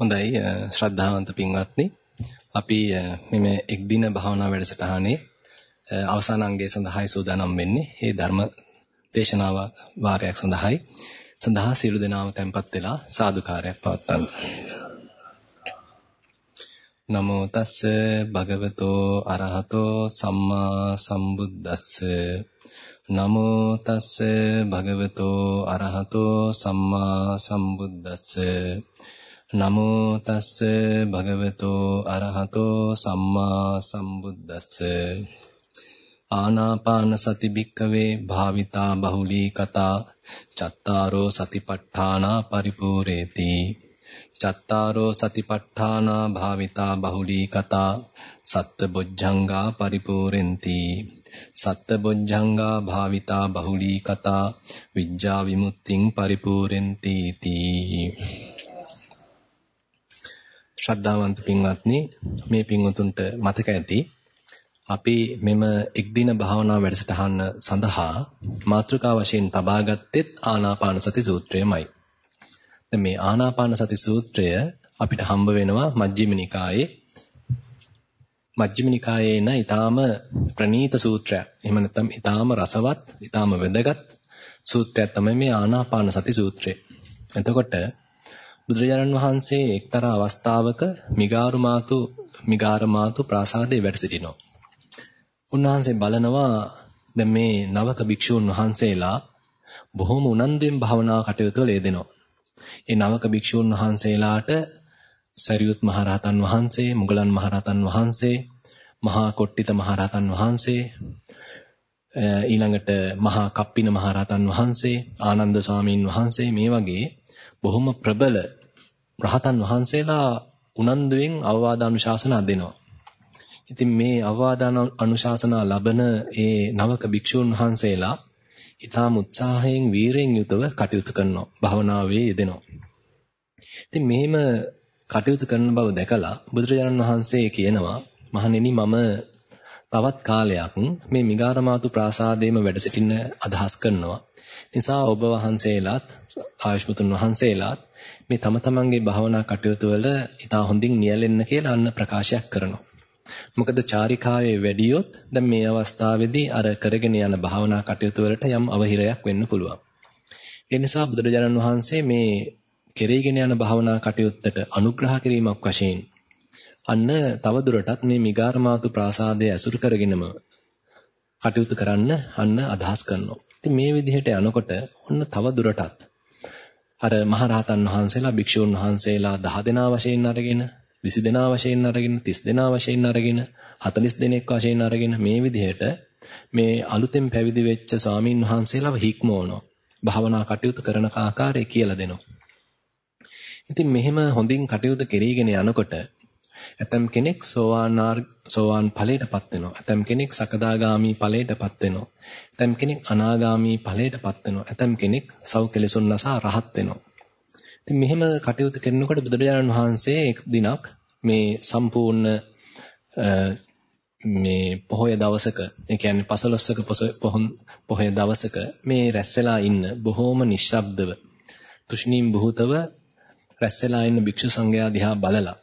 හොඳයි ශ්‍රද්ධාවන්ත පින්වත්නි අපි මෙම එක් දින භාවනා වැඩසටහනේ අවසාන අංගය සඳහායි සූදානම් වෙන්නේ. මේ ධර්ම දේශනාව වාරයක් සඳහායි. සඳහා සියලු දෙනාම tempත් වෙලා සාදුකාරයක් පවත්වන්න. නමෝ තස්ස භගවතෝ අරහතෝ සම්මා සම්බුද්දස්ස නමෝ තස්ස භගවතෝ අරහතෝ සම්මා සම්බුද්දස්ස නමෝ තස්ස භගවතෝ අරහතෝ සම්මා සම්බුද්දස්ස. ආනාපාන සති භික්කවේ භාවිතා බහුලී කතා චත්තාරෝ සතිපට්ඨානා පරිපූර්ණේති. චත්තාරෝ සතිපට්ඨානා භාවිතා බහුලී කතා සත්ත බොජ්ජංගා පරිපූර්ණෙන්ති සත්ත බොජ්ජංගා භාවිතා බහුලී කතා විඥා විමුක්තිං පරිපූර්ණෙන්ති තී ශ්‍රද්ධාවන්ත පින්වත්නි මේ පින්වතුන්ට මතක ඇති අපි මෙම එක්දින භාවනා වැඩසටහන සඳහා මාතෘකා වශයෙන් තබා ගත්තෙත් ආනාපාන සති සූත්‍රයමයි. දැන් මේ ආනාපාන සති සූත්‍රය අපිට හම්බ වෙනවා මජ්ක්‍ධිම නිකායේ මජ්ක්‍ධිම නිකායේ න ඊටාම ප්‍රණීත සූත්‍රයක්. එහෙම නැත්නම් ඊටාම රසවත්, ඊටාම වැදගත් සූත්‍රයක් තමයි මේ ආනාපාන සති සූත්‍රය. එතකොට බුදුරජාණන් වහන්සේ එක්තරා අවස්ථාවක මිගාරු මාතු මිගාර මාතු ප්‍රාසාදයේ වැඩ සිටිනවා. උන්වහන්සේ බලනවා දැන් මේ නවක භික්ෂූන් වහන්සේලා බොහොම උනන්දුවෙන් භාවනා කටයුතු වල යෙදෙනවා. ඒ නවක භික්ෂූන් වහන්සේලාට සරියුත් මහරහතන් වහන්සේ, මුගලන් මහරහතන් වහන්සේ, මහා කොට්ටිත මහරහතන් වහන්සේ, ඊළඟට මහා කප්පින මහරහතන් වහන්සේ, ආනන්ද ස්වාමීන් වහන්සේ මේ වගේ බොහොම ප්‍රබල රහතන් වහන්සේලා උනන්දුවෙන් අවවාද අනුශාසනා දෙනවා. ඉතින් මේ අවවාද අනුශාසනා ලබන ඒ නවක භික්ෂූන් වහන්සේලා ඊටාම උත්සාහයෙන් වීරයෙන් යුතව කටයුතු කරනවා. භවනාවේ යෙදෙනවා. ඉතින් මෙහෙම කටයුතු කරන බව දැකලා බුදුරජාණන් වහන්සේ කියනවා මහණෙනි මම තවත් කාලයක් මේ මිගාරමාතු ප්‍රාසාදයේම වැඩ සිටින්න අදහස් කරනවා. නිසා ඔබ වහන්සේලාත් ආයුෂ්මතුන් වහන්සේලාත් මේ තම තමන්ගේ භාවනා කටයුතු වල ඉතා හොඳින් නියැලෙන්න කියලා අන්න ප්‍රකාශයක් කරනවා. මොකද චාරිකාවේ වැඩියොත් දැන් මේ අවස්ථාවේදී අර කරගෙන යන භාවනා කටයුතු වලට යම් අවහිරයක් වෙන්න පුළුවන්. ඒ නිසා බුදුරජාණන් වහන්සේ මේ කෙරීගෙන යන භාවනා කටයුත්තට අනුග්‍රහ කිරීමක් වශයෙන් අන්න තව දුරටත් මේ මිගාරමාතු ප්‍රාසාදය ඇසුරු කරගෙනම කටයුතු කරන්න අන්න අදහස් කරනවා. ඉතින් මේ විදිහට යනකොට ඔන්න තව දුරටත් අර මහරහතන් වහන්සේලා භික්ෂූන් වහන්සේලා 10 දෙනා වශයෙන් අරගෙන 20 දෙනා වශයෙන් අරගෙන 30 දෙනා වශයෙන් අරගෙන 40 දෙනෙක් වශයෙන් අරගෙන මේ විදිහට මේ අලුතෙන් පැවිදි වෙච්ච ස්වාමින් වහන්සේලාව හික්මවනවා. භාවනා කටයුතු කරන ආකාරය කියලා දෙනවා. ඉතින් මෙහෙම හොඳින් කටයුතු කෙරීගෙන යනකොට ඇතම් කෙනෙක් සෝවාන් සෝවාන් ඵලයටපත් වෙනවා. ඇතම් කෙනෙක් සකදාගාමි ඵලයටපත් වෙනවා. ඇතම් කෙනෙක් අනාගාමි ඵලයටපත් වෙනවා. ඇතම් කෙනෙක් සව් කෙලෙසුන් නසා රහත් වෙනවා. ඉතින් මෙහෙම කටයුතු කරනකොට බුදුරජාණන් වහන්සේ එක් දිනක් මේ සම්පූර්ණ මේ පොහොය දවසක ඒ කියන්නේ පසළොස්වක පොහොය දවසක මේ රැස් වෙලා ඉන්න බොහෝම නිශ්ශබ්දව තුෂ්ණීම් බුහතව රැස් වෙලා ඉන්න භික්ෂු සංඝයා දිහා බලලා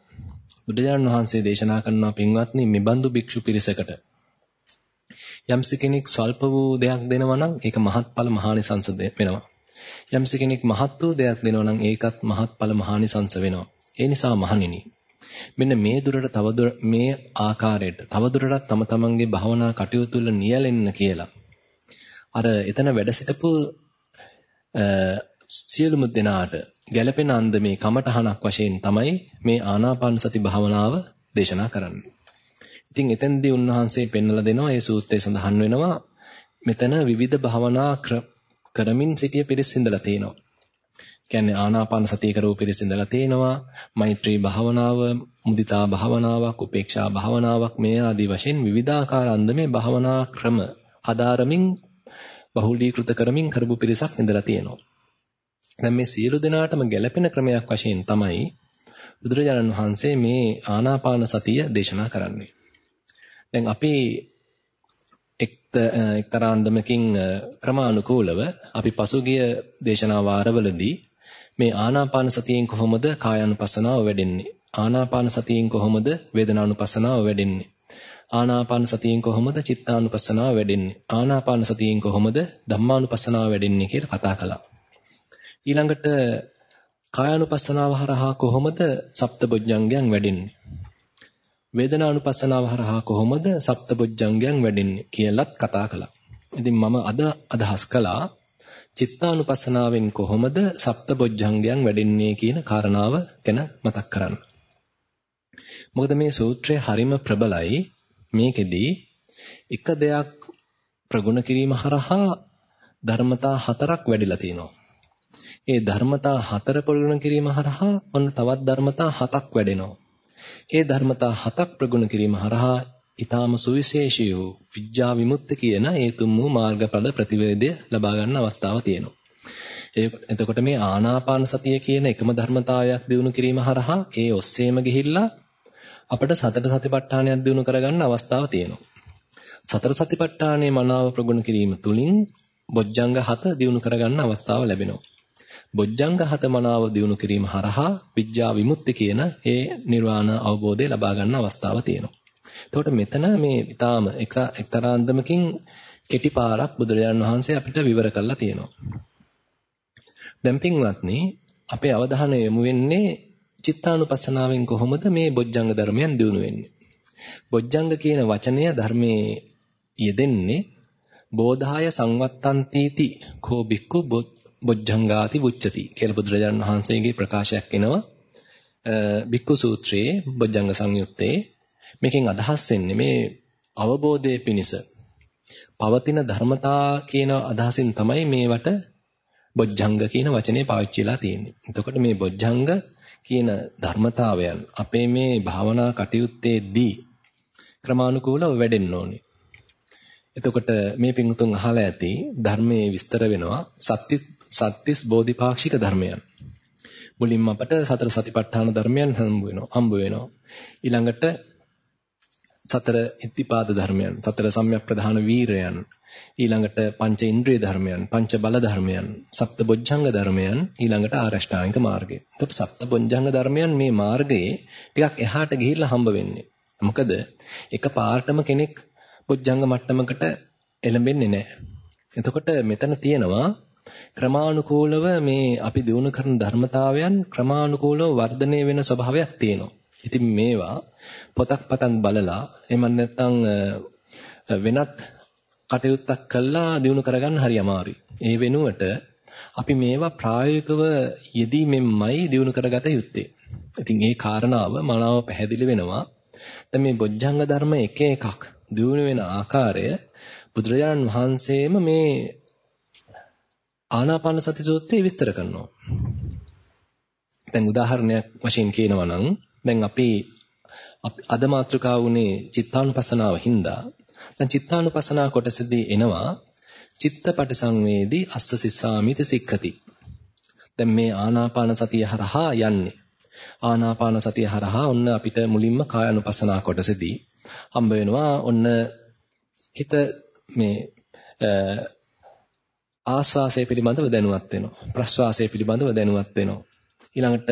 බුදුරජාණන් වහන්සේ දේශනා කරනවා පින්වත්නි මෙබඳු භික්ෂු පිරිසකට යම්ස කෙනෙක් ස්වල්ප වූ දෙයක් දෙනවා නම් ඒක මහත්ඵල මහානිසංස වෙනවා. යම්ස කෙනෙක් මහත් වූ දෙයක් දෙනවා නම් ඒකත් මහත්ඵල මහානිසංස වෙනවා. ඒ නිසා මහණෙනි මෙන්න මේ දුරට තව මේ ආකාරයට තව දුරටත් තම තමන්ගේ භවනා කටයුතු වල නියැලෙන්න කියලා. අර එතන වැඩ සිටපු සියලුම දෙනාට ගැළපෙන අන්දමේ කමඨහනක් වශයෙන් තමයි මේ ආනාපාන සති භාවනාව දේශනා කරන්නේ. ඉතින් එතෙන්දී උන්වහන්සේ පෙන්වලා දෙනවා මේ සූත්‍රයේ සඳහන් වෙනවා මෙතන විවිධ භාවනා කරමින් සිටිය පිරිස් ඉඳලා තියෙනවා. කියන්නේ ආනාපාන සතිය කරව පිරිස් ඉඳලා තියෙනවා. මෛත්‍රී භාවනාව, මුදිතා භාවනාවක්, උපේක්ෂා භාවනාවක් මේ ආදී වශයෙන් විවිධාකාර අන්දමේ භාවනා ක්‍රම ආධාරමින් බහුලීකృత කරමින් කරපු පිරිසක් ඉඳලා තියෙනවා. දැන් මේ සියලු දෙනාටම ගැළපෙන ක්‍රමයක් වශයෙන් තමයි බුදුරජාණන් වහන්සේ මේ ආනාපාන සතිය දේශනා කරන්නේ. දැන් අපි එක්තරා අන්දමකින් ක්‍රමානුකූලව අපි පසුගිය දේශනා වාරවලදී මේ ආනාපාන සතියෙන් කොහොමද කායානුපස්සනාව වැඩෙන්නේ? ආනාපාන සතියෙන් කොහොමද වේදනානුපස්සනාව වැඩෙන්නේ? ආනාපාන සතියෙන් කොහොමද චිත්තානුපස්සනාව වැඩෙන්නේ? ආනාපාන සතියෙන් කොහොමද ධම්මානුපස්සනාව වැඩෙන්නේ කියලා කතා කළා. ඊළඟට කායානුපස්සනාව හරහා කොහොමද සප්තබොජ්ජංගයන් වැඩෙන්නේ? වේදනානුපස්සනාව හරහා කොහොමද සප්තබොජ්ජංගයන් වැඩෙන්නේ කියලාත් කතා කළා. ඉතින් මම අද අදහස් කළා චිත්තානුපස්සනාවෙන් කොහොමද සප්තබොජ්ජංගයන් වැඩෙන්නේ කියන කාරණාව ගැන මතක් කරන්න. මොකද මේ සූත්‍රය හරිම ප්‍රබලයි. මේකෙදී එක දෙයක් ප්‍රගුණ කිරීම හරහා ධර්මතා හතරක් වැඩිලා තියෙනවා. ඒ ධර්මතා හතර ප්‍රගුණ කිරීම හරහා ඔන්න තවත් ධර්මතා හතක් වැඩෙනවා. ඒ ධර්මතා හතක් ප්‍රගුණ කිරීම හරහා ඊටාම සුවිශේෂී වූ විඥා විමුක්ති කියන ඒ තුම් වූ මාර්ගඵල ප්‍රතිවේදය ලබා ගන්න අවස්ථාවක් තියෙනවා. එතකොට මේ ආනාපාන සතිය කියන එකම ධර්මතාවයක් දිනු කිරීම හරහා ඒ ඔස්සේම ගිහිල්ලා අපිට සතර සතිපට්ඨානයක් දිනු කරගන්න අවස්ථාව තියෙනවා. සතර සතිපට්ඨානයේ මනාව ප්‍රගුණ කිරීම තුලින් බොජ්ජංග 7 දිනු කරගන්න අවස්ථාව ලැබෙනවා. බොජ්ජංග 7 මනාව දිනු කිරීම හරහා විඥා විමුක්ති කියන ඒ නිර්වාණ අවබෝධය ලබා ගන්න අවස්ථාව තියෙනවා. එතකොට මෙතන මේ ඊටාම එක්තරා අන්දමකින් කෙටි පාරක් බුදුරජාණන් වහන්සේ අපිට විවර කරලා තියෙනවා. දැන් පින්වත්නි අපේ අවධානය යොමු වෙන්නේ චිත්තානුපස්සනාවෙන් කොහොමද මේ බොජ්ජංග ධර්මයන් දිනු වෙන්නේ? බොජ්ජංග කියන වචනය ධර්මයේ යෙදෙන්නේ බෝධාය සංවත්තන්තිති කෝ බික්කු බොජ්ජංගාති වුච්චති කියලා බුදුරජාණන් වහන්සේගේ ප්‍රකාශයක් එනවා. බික්කු සූත්‍රයේ බොජ්ජංග සංයුත්තේ මේකෙන් අදහස් වෙන්නේ මේ අවබෝධයේ පිණිස පවතින ධර්මතා කියන අදහසින් තමයි මේවට බොජ්ජංග කියන වචනේ පාවිච්චිලා තියෙන්නේ. එතකොට මේ බොජ්ජංග කියන ධර්මතාවයන් අපේ මේ භාවනා කටයුත්තේදී ක්‍රමානුකූලව වැඩෙන්න ඕනේ. එතකොට මේ පිංතුන් අහලා ඇති ධර්මයේ විස්තර වෙනවා සත්‍ය සත්‍තිස් බෝධිපාක්ෂික ධර්මයන්. මුලින්ම අපට සතර සතිපට්ඨාන ධර්මයන් හම්බ වෙනවා. හම්බ වෙනවා. ඊළඟට සතර ඉද්ධිපාද ධර්මයන්, සතර සම්‍යක් ප්‍රධාන වීරයන්, ඊළඟට පංච ඉන්ද්‍රිය ධර්මයන්, පංච බල ධර්මයන්, සප්ත බොජ්ජංග ධර්මයන්, ඊළඟට ආරෂ්ඨාංගික මාර්ගය. එතකොට සප්ත බොජ්ජංග ධර්මයන් මේ මාර්ගයේ ටිකක් එහාට ගිහිල්ලා හම්බ වෙන්නේ. මොකද එක පාර්ටම කෙනෙක් බොජ්ජංග මට්ටමකට එළඹෙන්නේ නැහැ. එතකොට මෙතන තියෙනවා ක්‍රමානුකූලව මේ අපි දිනු කරන ධර්මතාවයන් ක්‍රමානුකූලව වර්ධනය වෙන ස්වභාවයක් තියෙනවා. ඉතින් මේවා පොතක් පතක් බලලා එහෙම නැත්නම් වෙනත් කටයුත්තක් කළා දිනු කරගන්න හරි අමාරුයි. ඒ වෙනුවට අපි මේවා ප්‍රායෝගිකව යෙදීමෙන්මයි දිනු කරගත යුත්තේ. ඉතින් ඒ කාරණාව මනාව පැහැදිලි වෙනවා. දැන් මේ බොජ්ජංග ධර්ම එක එකක් දිනු වෙන ආකාරය බුදුරජාණන් වහන්සේම මේ ආනාපාන සති සූත්‍රයේ විස්තර කරනවා. දැන් උදාහරණයක් වශයෙන් කියනවා නම් දැන් අපි අද මාතෘකාව උනේ චිත්තානුපසනාව හින්දා දැන් චිත්තානුපසනාව කොටසදී එනවා චිත්තපට සංවේදී අස්ස සිස්සාමිත සික්ඛති දැන් මේ ආනාපාන සතිය හරහා යන්නේ ආනාපාන සතිය හරහා ඔන්න අපිට මුලින්ම කායानुපසනාව කොටසදී හම්බ වෙනවා ඔන්න හිත මේ ආස්වාසය පිළිබඳව දැනුවත් වෙනවා ප්‍රස්වාසය පිළිබඳව දැනුවත් වෙනවා ඊළඟට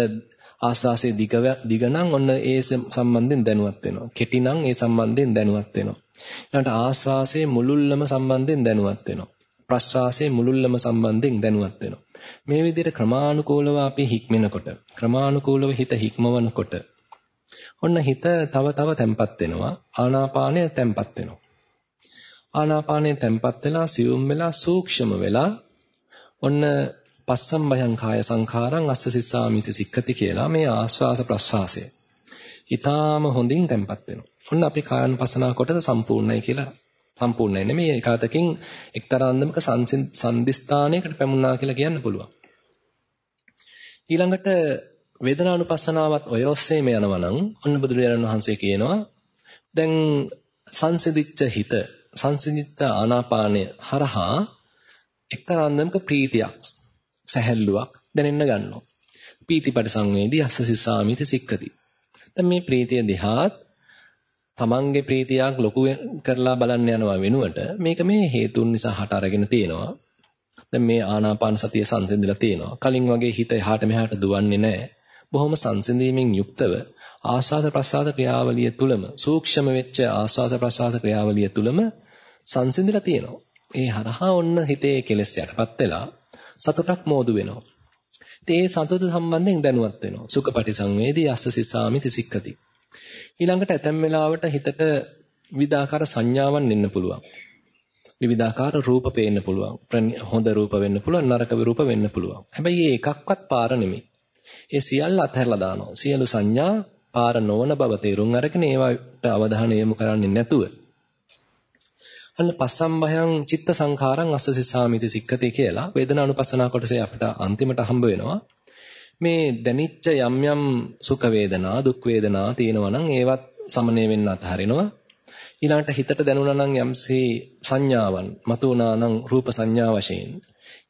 ආස්වාසේ දිග දිග නම් ඔන්න ඒ සම්බන්ධයෙන් දැනුවත් වෙනවා. කෙටි නම් ඒ සම්බන්ධයෙන් දැනුවත් වෙනවා. ඊළඟට ආස්වාසේ මුලුල්ලම සම්බන්ධයෙන් දැනුවත් වෙනවා. ප්‍රස්වාසයේ මුලුල්ලම සම්බන්ධයෙන් දැනුවත් වෙනවා. මේ විදිහට ක්‍රමානුකූලව අපි හික්මෙනකොට ක්‍රමානුකූලව හිත හික්මවනකොට ඔන්න හිත තව තව තැම්පත් වෙනවා. ආනාපානය තැම්පත් වෙනවා. ආනාපානය තැම්පත් වෙලා සියුම් වෙලා සූක්ෂම වෙලා ඔන්න පස්සම් භයං කාය සංඛාරං අස්ස සිස්සාමිති සික්ඛති කියලා මේ ආස්වාස ප්‍රස්වාසය. ඊටාම හොඳින් තැම්පත් වෙනවා. ඔන්න අපි කායanusasana කොටස සම්පූර්ණයි කියලා සම්පූර්ණයි නෙමෙයි ඒකාතකින් එක්තරා අන්දමක සංදිස්ථානයකට පැමුණා කියලා කියන්න පුළුවන්. ඊළඟට වේදනානුපස්සනාවත් ඔය ඔස්සේම යනවා නම් ඔන්න බුදුරජාණන් වහන්සේ කියනවා දැන් සංසිඳිච්ච හිත සංසිඳිච්ච ආනාපානය හරහා එක්තරා අන්දමක ප්‍රීතියක් සැහැල්ලුවක් දැනෙන්න ගන්නවා. පීතිපට සංවේදී අස්ස සිස්සාමිති සික්කති. දැන් මේ ප්‍රීතිය දිහාත් තමන්ගේ ප්‍රීතියක් ලොකු කරලා බලන්න යනවා වෙනුවට මේක මේ හේතුන් නිසා හට අරගෙන තියෙනවා. දැන් මේ ආනාපාන සතිය සංසිඳිලා තියෙනවා. කලින් වගේ හිත එහාට මෙහාට දුවන්නේ නැහැ. බොහොම සංසිඳීමෙන් යුක්තව ආස්වාස ප්‍රසආස ක්‍රියාවලිය තුලම සූක්ෂම වෙච්ච ආස්වාස ප්‍රසආස ක්‍රියාවලිය තුලම සංසිඳිලා තියෙනවා. ඒ හරහා ඔන්න හිතේ කෙලෙස් යටපත් වෙලා සතුටක් මෝදු වෙනවා. ඉතින් ඒ සතුට සම්බන්ධයෙන් දැනුවත් වෙනවා. සුඛපටි සංවේදී අස්ස සිසාමිති සික්කති. ඊළඟට ඇතැම් වෙලාවට හිතට විවිධාකාර සංඥාවන් එන්න පුළුවන්. විවිධාකාර රූප පේන්න පුළුවන්. හොඳ රූප වෙන්න පුළුවන්, නරක රූප වෙන්න පුළුවන්. හැබැයි මේ එකක්වත් පාර නෙමෙයි. ඒ සියල්ල අතහැරලා දානවා. සියලු සංඥා පාර නොවන බව තේරුම් අරගෙන ඒවට අවධානය යොමු කරන්නේ නැතුව අන්න පස්සම්භයං චිත්ත සංඛාරං අස්සසිසාමිති සික්කති කියලා වේදනානුපස්සනා කොටසේ අපිට අන්තිමට හම්බ වෙනවා. මේ දැනිච්ච යම් යම් සුඛ වේදනා දුක් වේදනා තියෙනවා නම් ඒවත් සමනය වෙන්න අතහරිනවා. ඊළඟට හිතට දැනුණා නම් යම්සේ සංඥාවන් මතුණා නම් රූප සංඥා වශයෙන්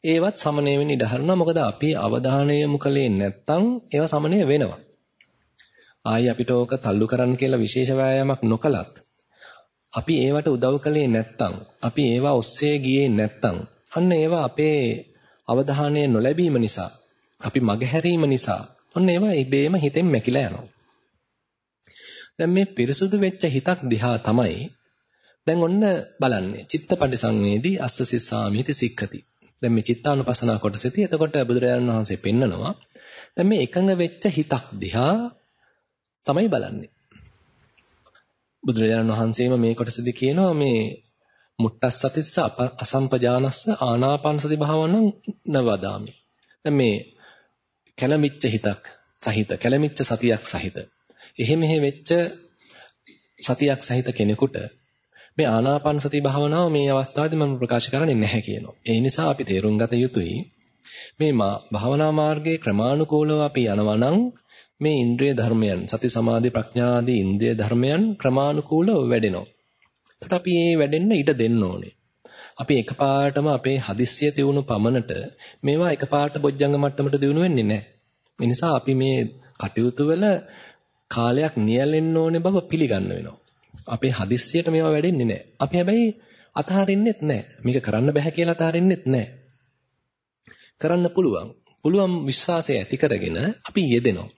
ඒවත් සමනය වෙන්න ඉඩ හරිනවා. මොකද අපි අවධානය යොමු කලේ නැත්තම් ඒවා සමනය වෙනවා. ආයි අපිට ඕක තල්ලු කරන්න කියලා විශේෂ වෑයමක් නොකලත් අපි ඒවට උදව් කළේ නැත්තම් අපි ඒවා ඔස්සේ ගියේ නැත්තම් අන්න ඒවා අපේ අවධානය නොලැබීම නිසා අපි මගහැරීම නිසා ඔන්න ඒවා ඉබේම හිතෙන් මැකිලා යනවා. දැන් මේ පිරිසුදු වෙච්ච හිතක් දිහා තමයි දැන් ඔන්න බලන්නේ චිත්තපටි සංවේදී අස්ස සිස්සාමිති සික්ඛති. දැන් මේ චිත්තානුපසනාව කොටසෙදී එතකොට බුදුරජාණන් වහන්සේ පෙන්නනවා දැන් මේ එකඟ වෙච්ච හිතක් දිහා තමයි බලන්නේ. බුදුරජාණන් වහන්සේම මේ කොටසදී කියනවා මේ මුට්ටස්සතිස්ස අසම්පජානස්ස ආනාපාන සති භාවනං නවදාමි. දැන් මේ කැළමිච්ච හිතක් සහිත කැළමිච්ච සතියක් සහිත එහෙ මෙහෙ වෙච්ච සතියක් සහිත කෙනෙකුට මේ ආනාපාන සති භාවනාව මේ අවස්ථාවේදී මම ප්‍රකාශ කරන්නේ නැහැ කියනවා. ඒ නිසා අපි තේරුම් ගත යුතුයි මේ භාවනා මාර්ගයේ ක්‍රමානුකූලව අපි යනවා නම් මේ ඉන්ද්‍රිය ධර්මයන් සති සමාධි ප්‍රඥා ආදී ඉන්ද්‍රිය ධර්මයන් ක්‍රමානුකූලව වැඩෙනවා. එතකොට අපි මේ වැඩෙන්න ඉඩ දෙන්න ඕනේ. අපි එකපාරටම අපේ හදිස්සිය තියුණු පමණට මේවා එකපාරට බොජ්ජංග මට්ටමට දිනු වෙන්නේ නැහැ. ඒ නිසා අපි මේ කටයුතු වල කාලයක් නියැලෙන්න ඕනේ බව පිළිගන්න වෙනවා. අපේ හදිස්සියට මේවා වැඩෙන්නේ නැහැ. අපි හැබැයි අතහරින්නෙත් නැහැ. මේක කරන්න බෑ කියලා අතහරින්නෙත් නැහැ. කරන්න පුළුවන්. පුළුවන් විශ්වාසය ඇති කරගෙන අපි යෙදෙනවා.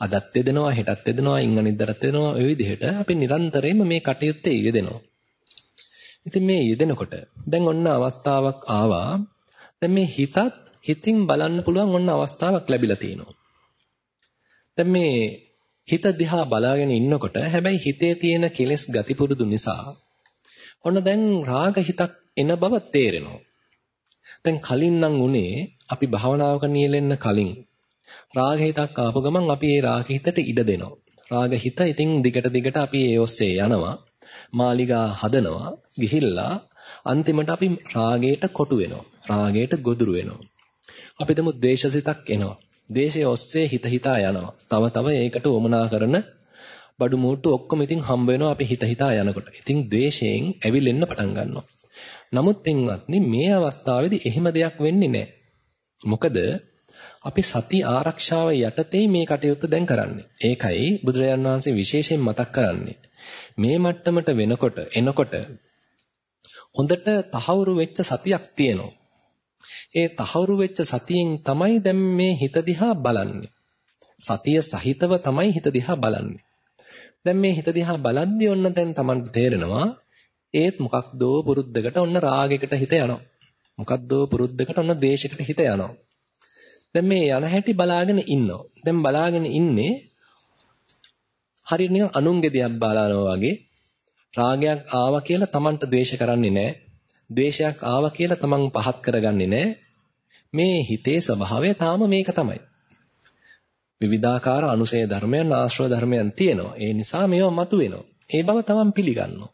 අදත් යෙදෙනවා, හෙටත් යෙදෙනවා, ඉංගනිද්දටත් යෙදෙනවා. ඔය විදිහට අපි නිරන්තරයෙන්ම මේ කටයුත්තේ යෙදෙනවා. ඉතින් මේ යෙදෙනකොට දැන් ඔන්න අවස්ථාවක් ආවා. දැන් මේ හිතත් හිතින් බලන්න පුළුවන් ඔන්න අවස්ථාවක් ලැබිලා තිනවා. දැන් මේ හිත දිහා බලාගෙන ඉන්නකොට හැබැයි හිතේ තියෙන කෙලෙස් ගති පුරුදු නිසා ඔන්න දැන් රාග හිතක් එන බව තේරෙනවා. දැන් කලින් නම් උනේ අපි භාවනාවක නියැලෙන්න කලින් රාග හිතක් ආපු ගමන් අපි ඒ රාග හිතට ඉඩ දෙනවා. රාග හිත ඉතින් දිගට දිගට අපි ඒ ඔස්සේ යනවා. මාලිගා හදනවා. ගිහිල්ලා අන්තිමට අපි රාගයට කොටු වෙනවා. රාගයට ගොදුරු වෙනවා. අපි දමු ද්වේෂසිතක් එනවා. ද්වේෂයේ ඔස්සේ හිත හිතා යනවා. තව තව ඒකට උමනා කරන බඩු මූට්ටු ඔක්කොම ඉතින් හම්බ වෙනවා අපි හිත හිතා යනකොට. ඉතින් ද්වේෂයෙන් ඇවිලෙන්න පටන් ගන්නවා. නමුත් පින්වත්නි මේ අවස්ථාවේදී එහෙම දෙයක් වෙන්නේ නැහැ. මොකද අපි සති ආරක්ෂාව යටතේ මේ කටයුත්ත දැන් කරන්නේ. ඒකයි බුදුරජාන් වහන්සේ විශේෂයෙන් මතක් කරන්නේ. මේ මට්ටමට වෙනකොට එනකොට හොඳට තහවුරු වෙච්ච සතියක් තියෙනවා. ඒ තහවුරු වෙච්ච සතියෙන් තමයි දැන් මේ හිත දිහා බලන්නේ. සතිය සහිතව තමයි හිත දිහා බලන්නේ. දැන් මේ හිත දිහා බලද්දී ඔන්න දැන් Tamanට තේරෙනවා ඒත් මොකක්දෝ පුරුද්දකට ඔන්න රාගයකට හිත යනවා. මොකක්දෝ පුරුද්දකට ඔන්න ද්වේෂයකට හිත යනවා. දැන් මේ යන හැටි බලාගෙන ඉන්නවා. දැන් බලාගෙන ඉන්නේ හරියට නිකන් අනුන්ගේ දිහා බලනවා වගේ රාගයක් ආවා කියලා Tamanට ද්වේෂ කරන්නේ නැහැ. ද්වේෂයක් ආවා කියලා Taman පහත් කරගන්නේ නැහැ. මේ හිතේ ස්වභාවය තාම මේක තමයි. විවිධාකාර අනුසය ධර්මයන් ආශ්‍රව ධර්මයන් තියෙනවා. ඒ නිසා මේවා මතුවෙනවා. ඒ බව Taman පිළිගන්නවා.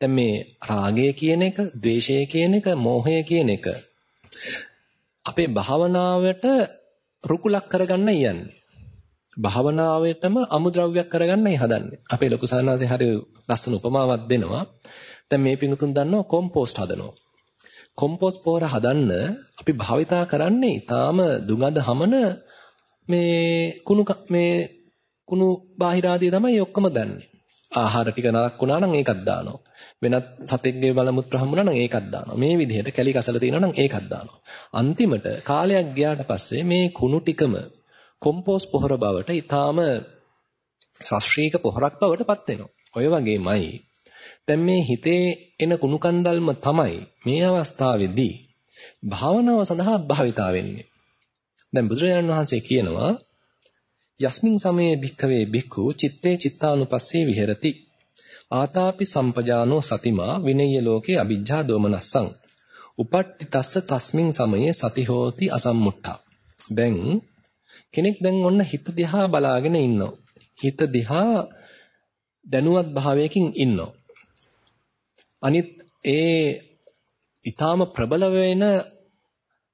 දැන් මේ රාගය කියන එක, ද්වේෂය කියන එක, මෝහය කියන එක අපේ භාවනාවට රුකුලක් කරගන්න යන්නේ. භාවනාවෙටම අමුද්‍රව්‍යයක් කරගන්නයි හදන්නේ. අපේ ලොකු සානාසේ හරි ලස්සන උපමාවක් දෙනවා. දැන් මේ පිඟුතුන් දන්නවා කොම්පෝස්ට් හදනවා. කොම්පෝස්ට් පොහොර හදන්න අපි භාවිතා කරන්නේ ඊටාම දුගඳ හමන මේ කුණු මේ කුණු බාහිර ආදී තමයි ඔක්කොම දන්නේ. ආහාර ටික නරක් වුණා නම් ඒකත් දානවා. වෙනත් සතෙක්ගේ බල මුත්‍ර හම්බුණා නම් ඒකත් දානවා. මේ විදිහට කැලි කසල තියෙනවා නම් ඒකත් දානවා. අන්තිමට කාලයක් ගියාට පස්සේ මේ කුණු ටිකම කොම්පෝස් පොහොර බවට ඊටාම ශාස්ත්‍රීය පොහොරක් බවට පත් වෙනවා. ඔය වගේමයි දැන් මේ හිතේ එන කුණු කන්දල්ම තමයි මේ අවස්ථාවේදී භාවනාව සඳහා භාවිතා වෙන්නේ. දැන් බුදුරජාණන් වහන්සේ කියනවා යස්මින් සමයේ භික්ඛවේ භික්ඛු චitte චිත්තානුපස්සේ විහෙරති. ආතාපි සම්පජානෝ සතිමා විනය්‍ය ලෝකේ අ비ජ්ජා දෝමනස්සං. උපට්ඨිතස්ස තස්මින් සමයේ සති හෝති අසම්මුට්ඨා. දැන් කෙනෙක් දැන් ඔන්න හිත දිහා බලාගෙන ඉන්නවා. හිත දිහා දැනුවත් භාවයකින් ඉන්නවා. අනිත් ඒ ඊටාම ප්‍රබල වෙන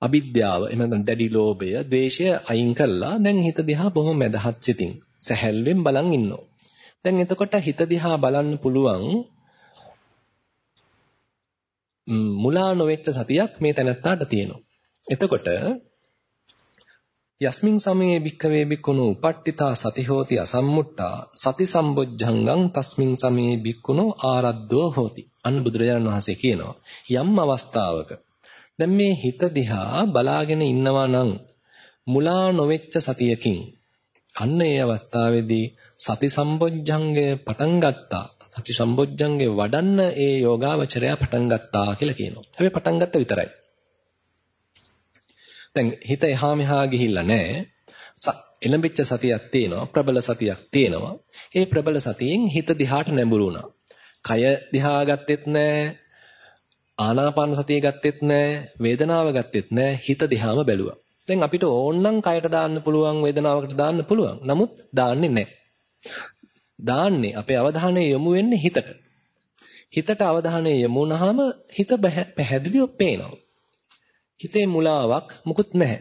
අවිද්‍යාව එහෙම නැත්නම් දැඩි ලෝභය, ද්වේෂය අයින් කළා දැන් හිත දිහා බොහොම මදහත් සිතින් සැහැල්ලුවෙන් බලන් ඉන්නවා. දැන් එතකොට හිත දිහා බලන්න පුළුවන් මුලා නොවෙච්ච සතියක් මේ තැනත්තාට තියෙනවා. එතකොට යස්මින් සමයේ භික්ඛවේ භික්ඛුනෝ උපට්ඨිතා සති හෝති අසම්මුට්ටා සති සම්බොජ්ජංගං තස්මින් සමයේ භික්ඛුනෝ ආරද්ධෝ හෝති අන්න බුදුරජාණන් වහන්සේ කියනවා යම් අවස්ථාවක දැන් මේ හිත දිහා බලාගෙන ඉන්නවා නම් මුලා නොවෙච්ච සතියකින් අන්න ඒ අවස්ථාවේදී සති සම්බොජ්ජංගය පටන් ගත්තා සති සම්බොජ්ජංගේ වඩන්න ඒ යෝගාවචරය පටන් ගත්තා කියලා කියනවා හැබැයි පටන් ගත්ත විතරයි දැන් හිත එහා මෙහා ගිහිල්ලා නැහැ. එළඹිච්ච සතියක් තියෙනවා, ප්‍රබල සතියක් තියෙනවා. ඒ ප්‍රබල සතියෙන් හිත දිහාට නැඹුරු වුණා. කය දිහා ගත්තෙත් නැහැ. ආනාපාන සතිය ගත්තෙත් නැහැ. වේදනාව ගත්තෙත් නැහැ. හිත දිහාම බැලුවා. දැන් අපිට ඕනනම් කයට දාන්න පුළුවන් වේදනාවකට දාන්න පුළුවන්. නමුත් දාන්නේ නැහැ. දාන්නේ අපේ අවධානය යොමු වෙන්නේ හිතට. හිතට අවධානය යොමු වුනහම හිත පැහැදිලිව පේනවා. හිතේ මුලාවක් මුකුත් නැහැ.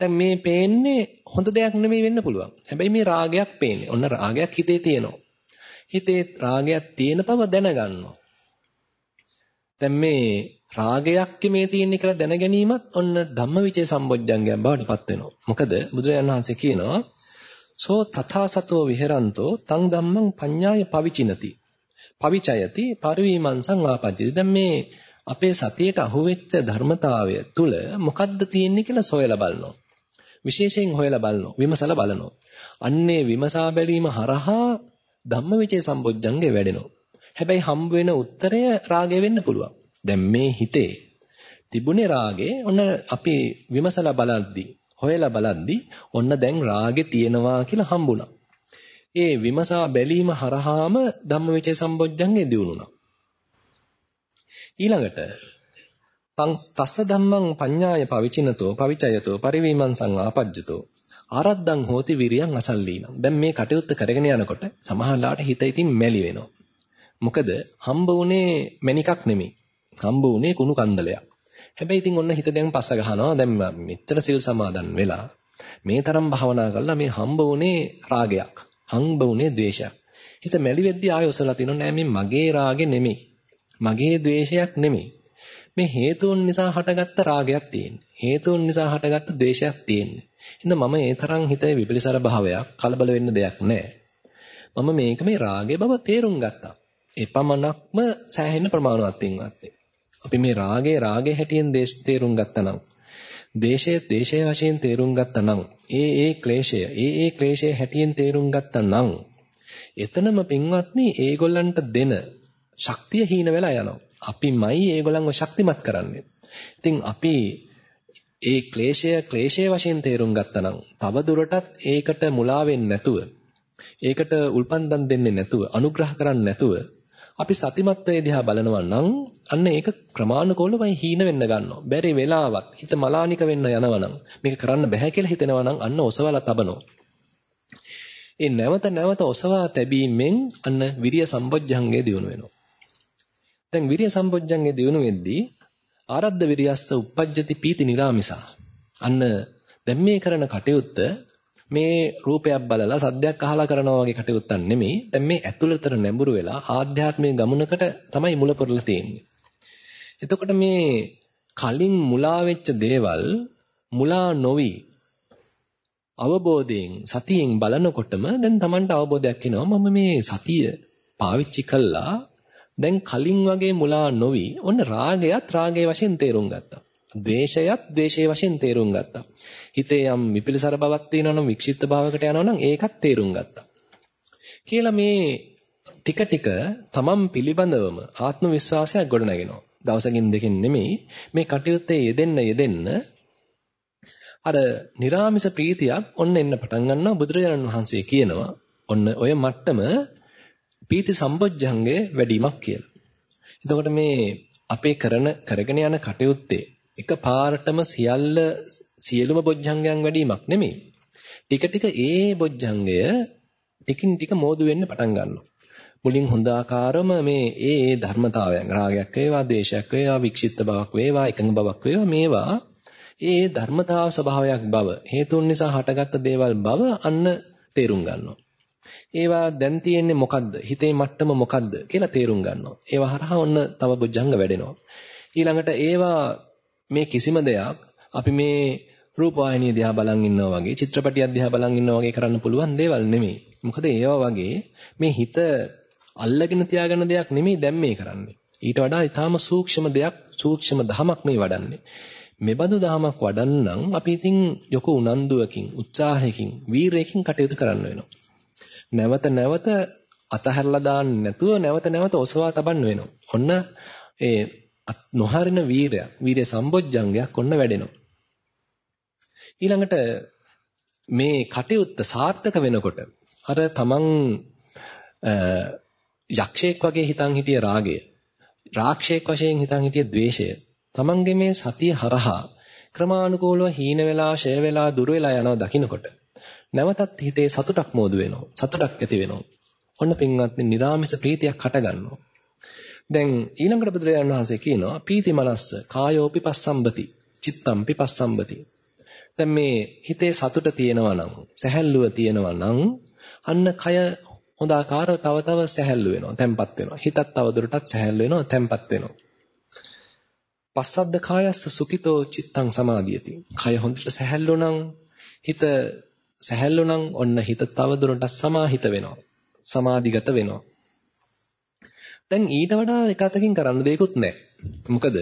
දැන් මේ පේන්නේ හොඳ දෙයක් නෙමෙයි වෙන්න පුළුවන්. හැබැයි මේ රාගයක් පේන්නේ. ඔන්න රාගයක් හිතේ තියෙනවා. හිතේ රාගයක් තියෙන බව දැනගන්නවා. දැන් මේ රාගයක් මේ තියෙන්නේ කියලා දැන ගැනීමත් ඔන්න ධම්මවිචේ සම්බොජ්ජංගයන් බවට පත් වෙනවා. මොකද බුදුරජාණන් වහන්සේ කියනවා සෝ තථා සතෝ විහෙරන්තෝ තං ධම්මං පඤ්ඤාය පවිචිනති. පවිචයති පරිවීමංසං ආපජ්ජති. දැන් මේ අපේ සතියට අහුවෙච්ච ධර්මතාවය තුල මොකද්ද තියෙන්නේ කියලා සොයලා බලනවා. විශේෂයෙන් හොයලා බලනවා. විමසලා බලනවා. අන්නේ විමසා බැලීම හරහා ධම්මවිචේ සම්බොජ්ජංගේ වැඩෙනවා. හැබැයි හම්බ වෙන උත්තරය රාගය වෙන්න පුළුවන්. දැන් මේ හිතේ තිබුණේ රාගේ ඔන්න අපි විමසලා බලද්දී හොයලා බලද්දී ඔන්න දැන් රාගේ තියෙනවා කියලා හම්බුණා. ඒ විමසා බැලීම හරහාම ධම්මවිචේ සම්බොජ්ජංගේ දිනුණා. ඊළඟට තස්ස ධම්මං පඤ්ඤාය පවිචිනතෝ පවිචයතෝ පරිවීමං ආපජ්ජතෝ ආරද්දං හෝති විරියං අසල්ලීනම් දැන් මේ කටයුත්ත කරගෙන යනකොට සමහරලාට හිත ඉතින් මැලි වෙනවා මොකද හම්බ වුණේ මණිකක් නෙමෙයි. හම්බ වුණේ කුණු කන්දලයක්. හැබැයි ඉතින් ඔන්න හිත දැන් පස්ස ගහනවා. දැන් මෙච්චර සිල් සමාදන් වෙලා මේ තරම් භාවනා කළා මේ හම්බ වුණේ රාගයක්. හම්බ වුණේ ද්වේෂයක්. හිත මැලිවෙද්දී ආයෙ ඔසලා තිනු නෑ මේ මගේ රාගේ නෙමෙයි. මගේ ද්වේෂයක් නෙමෙයි. මේ හේතුන් නිසා හටගත්ත රාගයක් තියෙන්නේ. හේතුන් නිසා හටගත්ත ද්වේෂයක් තියෙන්නේ. එහෙනම් මම ඒ තරම් හිතේ විපිලිසර භාවයක් කලබල වෙන්න දෙයක් නැහැ. මම මේක මේ රාගේ බව තේරුම් ගත්තා. එපමණක්ම සෑහෙන ප්‍රමාණවත් වෙනවත්. අපි මේ රාගේ රාගේ හැටියෙන් දේශ තේරුම් ගත්තනම් දේශයේ දේශයේ වශයෙන් තේරුම් ගත්තනම් ඒ ඒ ක්ලේශය ඒ ඒ ක්ලේශයේ හැටියෙන් තේරුම් ගත්තනම් එතනම පින්වත්නි ඒගොල්ලන්ට දෙන ශක්තිය හීන වෙලා යනවා. අපිමයි ඒගොල්ලන්ව ශක්තිමත් කරන්නේ. ඉතින් අපි ඒ ක්ලේශය ක්ලේශයේ වශයෙන් තේරුම් ගත්තනම් තව දුරටත් ඒකට මුලා නැතුව ඒකට උල්පන්දම් දෙන්නේ නැතුව අනුග්‍රහ කරන්නේ නැතුව අපි සතිමත්වයේ දිහා බලනවා නම් අන්න ඒක ක්‍රමානුකූලව හීන වෙන්න ගන්නවා. බැරි වෙලාවක් හිත මලානික වෙන්න යනවනම් මේක කරන්න බෑ කියලා හිතෙනවා නම් අන්න ඔසවලා තබනවා. ඒ නැවත නැවත ඔසවා තැබීමෙන් අන්න විරිය සම්බොජ්ජංගේ දියුණු වෙනවා. දැන් විරිය සම්පොඥංගේ දිනු වෙද්දී ආරද්ධ විරියස්ස uppajjati පීති නිරාමිසා. අන්න දැන් මේ කරන කටයුත්ත මේ රූපයක් බලලා සද්දයක් අහලා කරනවා වගේ කටයුත්තක් නෙමෙයි. දැන් මේ ඇතුළතට නැඹුරු වෙලා ආධ්‍යාත්මික ගමනකට තමයි මුල පුරලා තියෙන්නේ. එතකොට මේ කලින් මුලා වෙච්ච දේවල් මුලා නොවි අවබෝධයෙන් සතියෙන් බලනකොටම දැන් Tamanට අවබෝධයක් එනවා මම මේ සතිය පාවිච්චි කළා දැන් කලින් වගේ මුලා නොවි ඔන්න රාගයත් රාගයේ වශයෙන් තේරුම් ගත්තා. ද්වේෂයත් ද්වේෂයේ වශයෙන් තේරුම් ගත්තා. හිතේ යම් මිපිලිසර බවක් තියෙනවනම් වික්ෂිප්ත භාවයකට යනවනම් ඒකත් තේරුම් ගත්තා. කියලා මේ ටික ටික තමන් පිළිබඳවම ආත්ම විශ්වාසයක් ගොඩනගෙනවා. දවසකින් දෙකෙන් නෙමෙයි මේ කටයුත්තේ යෙදෙන්න යෙදෙන්න අර निराமிස ප්‍රීතියක් ඔන්න එන්න පටන් ගන්නවා බුදුරජාණන් වහන්සේ කියනවා ඔන්න ඔය මට්ටම ප්‍රීති සම්බොජ්ජංගේ වැඩිමක් කියලා. එතකොට මේ අපේ කරන කරගෙන යන කටයුත්තේ එක පාරටම සියල්ල සියලුම බොජ්ජංගයන් වැඩිමක් නෙමෙයි. ටික ටික ඒ බොජ්ජංගය ටිකින් ටික මෝදු වෙන්න පටන් ගන්නවා. මුලින් හොඳ ආකාරම මේ ඒ ඒ ධර්මතාවයන් රාගයක් වේවා, ද්වේෂයක් වේවා, වික්ෂිප්ත බවක් වේවා, එකඟ බවක් වේවා මේවා ඒ ධර්මතාව ස්වභාවයක් බව හේතුන් නිසා හටගත්ත දේවල් බව අන්න තේරුම් ගන්නවා. ඒවා දැන් තියෙන්නේ මොකද්ද? හිතේ මට්ටම මොකද්ද කියලා තේරුම් ගන්නවා. ඒවා හරහා ඔන්න තව බොජ්ජංග වැඩෙනවා. ඊළඟට ඒවා මේ කිසිම දෙයක් අපි මේ රූපවාහිනිය දිහා බලන් ඉන්නවා වගේ චිත්‍රපටියක් දිහා බලන් ඉන්නවා වගේ කරන්න පුළුවන් දේවල් නෙමෙයි. මොකද ඒවා වගේ මේ හිත අල්ලගෙන තියාගන්න දෙයක් නෙමෙයි දැන් මේ කරන්නේ. ඊට වඩා ඊටාම සූක්ෂම දෙයක් සූක්ෂම දහමක් මේ වඩන්නේ. මෙබඳු දහමක් වඩන්නම් අපි ඉතින් යොකු උනන්දුවකින් උත්සාහයකින් වීරයකින් කටයුතු කරන්න වෙනවා. නැවත නැවත අතහැරලා දාන්න නැතුව නැවත නැවත ඔසවා තබන්න වෙනවා. ඔන්න ඒ නොහරින වීරයක්, වීරය සම්බොජ්ජංගයක් ඔන්න වැඩෙනවා. ඊළඟට මේ කටයුත්ත සාර්ථක වෙනකොට අර තමන් යක්ෂයෙක් වගේ හිතන් හිටිය රාගය රාක්ෂයෙක් වශයෙන් හිතන් හිටිය ද්වේෂය තමන්ගේ මේ සතිය හරහා ක්‍රමානුකූලව හීන වෙලා ෂය වෙලා දුර වෙලා යනවා දකින්නකොට නැවතත් හිතේ සතුටක් මෝදු වෙනවා සතුටක් ඇති වෙනවා. ඔන්න පින්වත්නි නිරාමිස ප්‍රීතියක් හටගන්නවා. දැන් ඊළඟට බුදුරජාණන් වහන්සේ කියනවා පීති මනස්ස කායෝපි පස්සම්බති චිත්තම්පි පස්සම්බති දැන් මේ හිතේ සතුට තියෙනවා නම් සැහැල්ලුව තියෙනවා නම් අන්න කය හොඳ ආකාරව තව තව සැහැල්ලු වෙනවා තැම්පත් වෙනවා. හිතත් තව දුරටත් සැහැල්ලු වෙනවා තැම්පත් වෙනවා. පස්සද්ද කායස්ස සුඛිතෝ චිත්තං සමාධියති. කය හොඳට සැහැල්ලු නම් හිත සැහැල්ලු නම් ඔන්න හිත තව දුරටත් සමාහිත වෙනවා. සමාධිගත වෙනවා. දැන් ඊට වඩා එකතකින් කරන්න දෙයක්වත් නැහැ. මොකද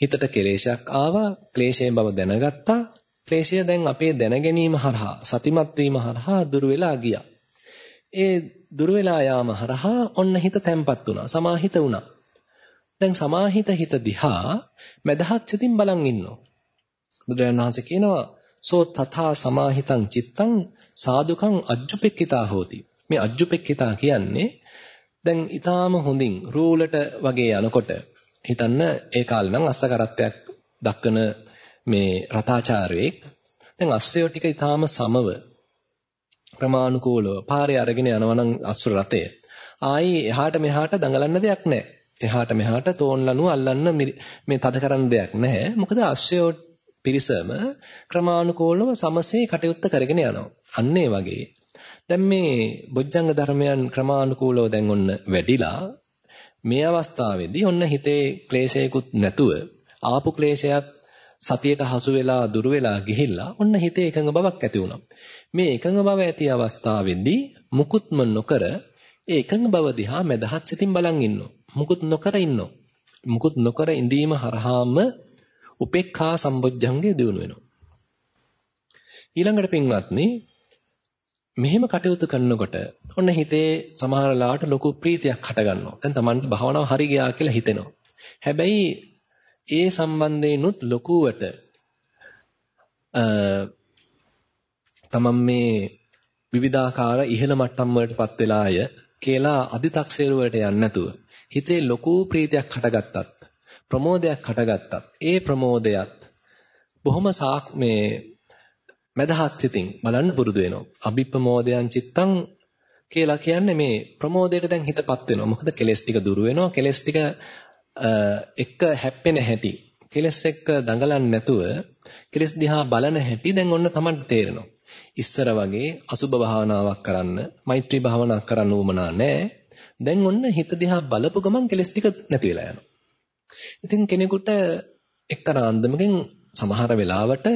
හිතට කෙලේශයක් ආවා, ක්ලේශයෙන් බව දැනගත්තා. ක්ලේශය දැන් අපේ දැනගැනීම හරහා, සතිමත් වීම හරහා දුර වෙලා ගියා. ඒ දුර වෙලා යාම හරහා ඔන්න හිත තැම්පත් වුණා, සමාහිත වුණා. දැන් සමාහිත හිත දිහා මදහත් සිතින් බලන් ඉන්නවා. බුදුරජාණන් වහන්සේ කියනවා සෝ තථා සමාහිතං චිත්තං සාදුකං අජ්ජුපෙක්කිතා හෝති. මේ අජ්ජුපෙක්කිතා කියන්නේ දැන් ඊටාම හොඳින් රූලට වගේ යනකොට හිතන්න ඒ කාලේ නම් අස්ස කරත්තයක් දක්වන මේ රතාචාර්යෙක්. දැන් අස්සයෝ ටික ඊටාම සමව ප්‍රමාණිකූලව පාරේ අරගෙන යනවා නම් අස්සු රතය ආයි එහාට මෙහාට දඟලන්න දෙයක් නැහැ. එහාට මෙහාට තෝන්ලනු අල්ලන්න මේ තද කරන්න දෙයක් නැහැ. මොකද අස්සයෝ පිරිසම ක්‍රමානුකූලව සමසේ කටයුත්ත කරගෙන යනවා. අන්න ඒ වගේ. දැන් මේ බොජ්ජංග ධර්මයන් ක්‍රමානුකූලව දැන් ඔන්න වැඩිලා මේ අවස්ථාවේදී ඔන්න හිතේ ක්ලේශයකුත් නැතුව ආපු ක්ලේශයත් සතියට හසු වෙලා දුර වෙලා ගිහිල්ලා ඔන්න හිතේ එකඟ බවක් ඇති වුණා. මේ එකඟ බව ඇති අවස්ථාවේදී මුකුත්ම නොකර ඒ එකඟ බව දිහා මදහත් සිතින් බලන් ඉන්නවා. මුකුත් නොකර ඉන්නවා. මුකුත් නොකර ඉඳීම හරහාම උපේක්ඛා සම්බොජ්ජංගේ දිනු වෙනවා. ඊළඟට පින්වත්නි මෙහෙම කටයුතු කරනකොට ඔන්න හිතේ සමහර ලාට ලොකු ප්‍රීතියක් හටගන්නවා. දැන් Tamanට භාවනාව හරි ගියා කියලා හිතෙනවා. හැබැයි ඒ සම්බන්ධයෙන්ුත් ලොකුවට අ තමන් මේ විවිධාකාර ඉහළ මට්ටම් වලටපත් වෙලා අය කියලා අදි탁සේරු වලට යන්නේ නැතුව හිතේ ලොකු ප්‍රීතියක් හටගත්තත් ප්‍රමෝදයක් හටගත්තත් ඒ ප්‍රමෝදයත් බොහොම සාක් මේ මදහත් සිතින් බලන්න පුරුදු වෙනවා. අභිප්‍රමෝදයන් චිත්තං කියලා කියන්නේ මේ ප්‍රමෝදයට දැන් හිතපත් වෙනවා. මොකද කෙලස් ටික දුරු වෙනවා. කෙලස් ටික එක්ක හැප්පෙන හැටි. කෙලස් එක්ක දඟලන්නේ නැතුව කෙලස් දිහා බලන හැටි දැන් ඔන්න Tamanට තේරෙනවා. ඉස්සර වගේ අසුබ භාවනාවක් කරන්න, මෛත්‍රී භාවනාවක් කරන්න උවමනා නැහැ. දැන් ඔන්න හිත දිහා බලපු ගමන් කෙලස් ටික නැති වෙලා යනවා. ඉතින් කෙනෙකුට එක්තරා අන්දමකින් සමහර වෙලාවට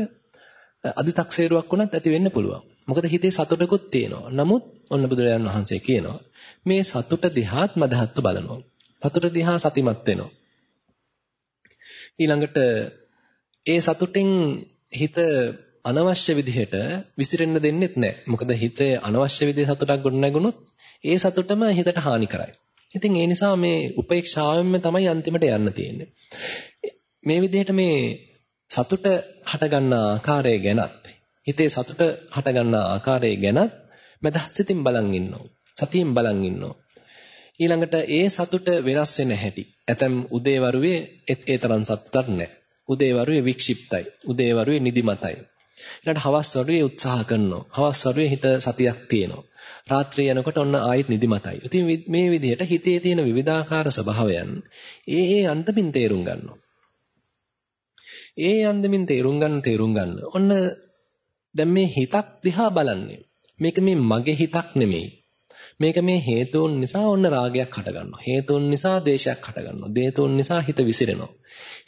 අදි탁සේරුවක් වුණත් ඇති වෙන්න පුළුවන්. මොකද හිතේ සතුටකුත් තියෙනවා. නමුත් ඔන්න බුදුරජාණන් වහන්සේ කියනවා මේ සතුට දිහාත් මදහත්ව බලනවා. සතුට දිහා සතිමත් වෙනවා. ඊළඟට ඒ සතුටෙන් හිත අනවශ්‍ය විදිහට විසිරෙන්න දෙන්නෙත් නැහැ. මොකද හිතේ අනවශ්‍ය විදිහේ සතුටක් ගොඩනැගුණොත් ඒ සතුටම හිතට හානි කරයි. ඉතින් ඒ නිසා මේ උපේක්ෂාවෙන්ම තමයි අන්තිමට යන්න තියෙන්නේ. මේ විදිහට මේ සතුට හටගන්න ආකාරය ගැනත් හිතේ සතුට හටගන්න ආකාරය ගැනත් මදහසිතින් බලන් ඉන්නවා. සතියෙන් බලන් ඉන්නවා. ඊළඟට ඒ සතුට වෙනස් වෙන හැටි. ඇතම් උදේවරුවේ ඒ තරම් සතුටක් නැහැ. උදේවරුවේ වික්ෂිප්තයි. උදේවරුවේ නිදිමතයි. ඊළඟට හවස් වරුවේ උත්සාහ කරනවා. හවස් වරුවේ හිත සතියක් තියෙනවා. රාත්‍රිය යනකොට ඔන්න ආයෙත් නිදිමතයි. ඉතින් මේ විදිහට හිතේ තියෙන විවිධාකාර ස්වභාවයන් ඒ ඒ අන්තමින් තේරුම් ගන්නවා. ඒ අන්දමින් තේරුම් ගන්න තේරුම් ගන්න. ඔන්න දැන් මේ හිතක් දිහා බලන්නේ. මේක මේ මගේ හිතක් නෙමෙයි. මේක මේ හේතුන් නිසා ඔන්න රාගයක් හටගන්නවා. හේතුන් නිසා දේශයක් හටගන්නවා. හේතුන් නිසා හිත විසිරෙනවා.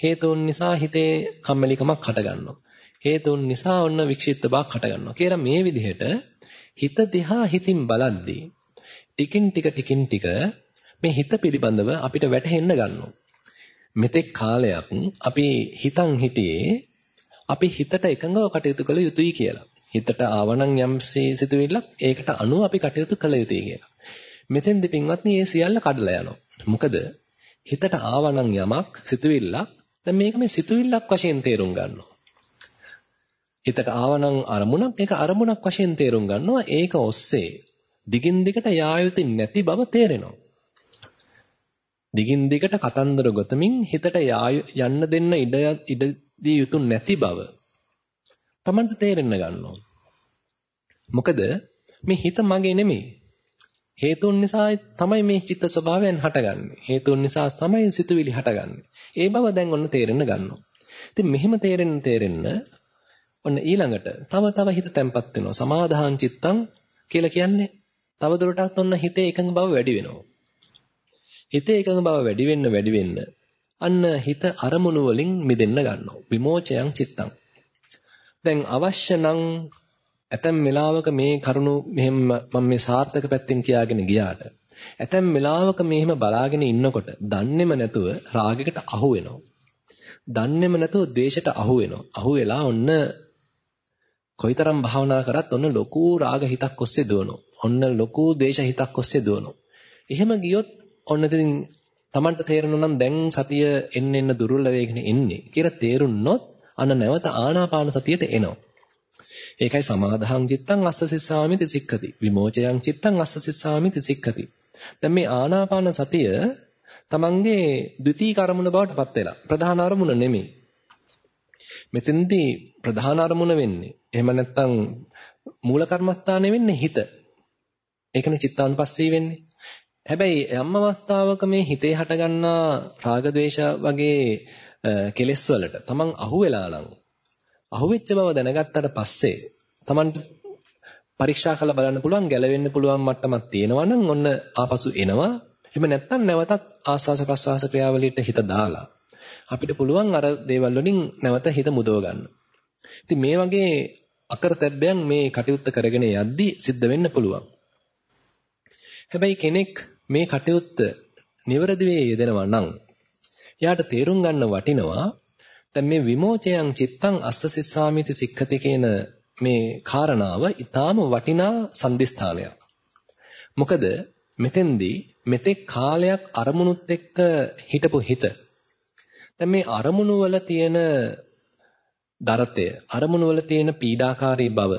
හේතුන් නිසා හිතේ කම්මැලිකමක් හටගන්නවා. හේතුන් නිසා ඔන්න වික්ෂිප්ත බවක් හටගන්නවා. කියලා මේ විදිහට හිත දිහා හිතින් බලද්දී ටිකින් ටික ටිකින් ටික මේ හිත පිළිබඳව අපිට වැටහෙන්න ගන්නවා. මෙතෙක් කාලයක් අපි හිතන් හිටියේ අපි හිතට එකඟව කටයුතු කළ යුතුයි කියලා. හිතට ආවනම් යම්සේ සිතුවිල්ලක් ඒකට අනුව අපි කටයුතු කළ යුතුයි කියලා. මෙතෙන්දි පින්වත්නි මේ සියල්ල කඩලා යනවා. මොකද හිතට ආවනම් යමක් සිතුවිල්ලක් දැන් මේක මේ සිතුවිල්ලක් වශයෙන් තේරුම් ගන්නවා. හිතට ආවනම් අරමුණක් ඒක අරමුණක් වශයෙන් තේරුම් ගන්නවා. ඒක ඔස්සේ දිගින් දිගට යා යුතු නැති බව තේරෙනවා. දිගින් දිගට කතන්දර ගොතමින් හිතට යන්න දෙන්න ඉඩ ඉඩ දී යුතු නැති බව Tamanට තේරෙන්න ගන්නවා. මොකද මේ හිත මගේ නෙමෙයි. හේතුන් නිසා තමයි මේ චිත්ත ස්වභාවයන් හටගන්නේ. හේතුන් නිසා තමයි සිතුවිලි හටගන්නේ. ඒ බව දැන් ඔන්න තේරෙන්න ගන්නවා. ඉතින් මෙහෙම තේරෙන්න තේරෙන්න ඔන්න ඊළඟට තව තව හිත තැම්පත් වෙනවා. සමාදාහං චිත්තං කියලා කියන්නේ තව දුරටත් ඔන්න හිතේ එකඟ බව වැඩි වෙනවා. හිතේ එකඟ බව වැඩි වෙන්න වැඩි වෙන්න අන්න හිත අරමුණු වලින් මිදෙන්න ගන්නවා. විමෝචයන් චිත්තං. දැන් අවශ්‍ය නම් ඇතැම් වෙලාවක මේ කරුණු මෙහෙම මම මේ සාර්ථක පැත්තෙන් කියාගෙන ගියාට ඇතැම් වෙලාවක මෙහෙම බලාගෙන ඉන්නකොට දන්නේම නැතුව රාගයකට අහු වෙනවා. දන්නේම නැතුව ද්වේෂයට අහු වෙනවා. අහු වෙලා ඔන්න කොයිතරම් භාවනා කරත් ඔන්න ලොකු රාග හිතක් ඔස්සේ දුවනවා. ඔන්න ලොකු ද්වේෂ හිතක් ඔස්සේ දුවනවා. එහෙම ගියොත් ඔන්න ඉතින් Tamanට තේරෙනවා නම් දැන් සතිය එන්න එන්න දුර්වල වෙගෙන ඉන්නේ කියලා තේරුනොත් අන්න නැවත ආනාපාන සතියට එනවා. ඒකයි සමාධං චිත්තං අස්ස සිස්සාමිති සික්ඛති. විමෝචයං චිත්තං අස්ස සිස්සාමිති සික්ඛති. දැන් මේ ආනාපාන සතිය තමන්ගේ ද්විතීයි කර්මුණ බවට පත් වෙලා ප්‍රධාන අරමුණ නෙමෙයි. මෙතෙන්දී ප්‍රධාන අරමුණ වෙන්නේ. එහෙම නැත්නම් මූල කර්මස්ථානේ වෙන්නේ හිත. ඒකනේ චිත්තානුපස්සී වෙන්නේ. හැබැයි යම් අවස්ථාවක මේ හිතේ හටගන්නා රාග ద్వේෂ වගේ කෙලෙස් වලට තමන් අහුවෙලා නම් අහුවෙච්ච බව දැනගත්තට පස්සේ තමන්ට පරීක්ෂා කරලා බලන්න පුළුවන් ගැලවෙන්න පුළුවන් මට්ටමක් තියෙනවා නම් ඔන්න ආපසු එනවා. එහෙම නැත්නම් නැවතත් ආස්වාස ප්‍රස්වාස ක්‍රියාවලියට හිත දාලා අපිට පුළුවන් අර දේවල් වලින් නැවත හිත මුදව ගන්න. ඉතින් මේ වගේ අකරතැබ්බයන් මේ කටයුත්ත කරගෙන යද්දී සිද්ධ වෙන්න පුළුවන්. හැබැයි කෙනෙක් මේ කටයුත්ත නිවරදිවේ යෙදෙනවා නම් එයාට තේරුම් ගන්න වටිනවා දැන් මේ විමෝචයන් චිත්තං අස්ස සිස්සාමිති සික්ඛති කියන මේ කාරණාව ඊටාම වටිනා සම්දිස්ථානයක්. මොකද මෙතෙන්දී මෙතෙක් කාලයක් අරමුණුත් එක්ක හිටපු හිත දැන් මේ අරමුණු වල තියෙන දරතය අරමුණු වල තියෙන පීඩාකාරී බව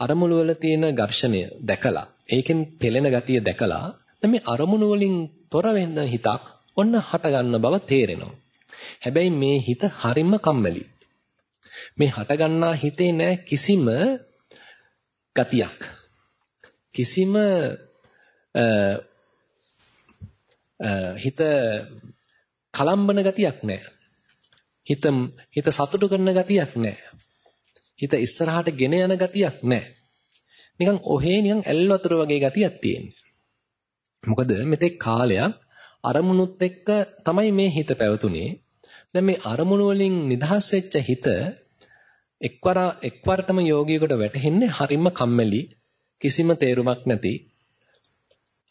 අරමුණු වල තියෙන ඝර්ෂණය දැකලා ඒකෙන් පෙළෙන ගතිය දැකලා දැන් මේ අරමුණු වලින් තොර වෙන හිතක් ඔන්න හට ගන්න බව තේරෙනවා. හැබැයි මේ හිත හරිම කම්මැලි. මේ හට ගන්නා හිතේ නෑ කිසිම ගතියක්. කිසිම හිත කලම්බන ගතියක් නෑ. හිත හිත සතුටු කරන ගතියක් නෑ. හිත ඉස්සරහට ගෙන යන ගතියක් නෑ. නිකන් ඔහේ නිකන් ඇල් වතුර වගේ ගතියක් තියෙනවා. මොකද මෙතෙක් කාලයක් අරමුණුත් එක්ක තමයි මේ හිත පැවතුනේ. දැන් මේ අරමුණු වලින් නිදහස් වෙච්ච හිත එක්වර එක්වරටම යෝගියෙකුට වැටහෙන්නේ හරිම කම්මැලි කිසිම තේරුමක් නැති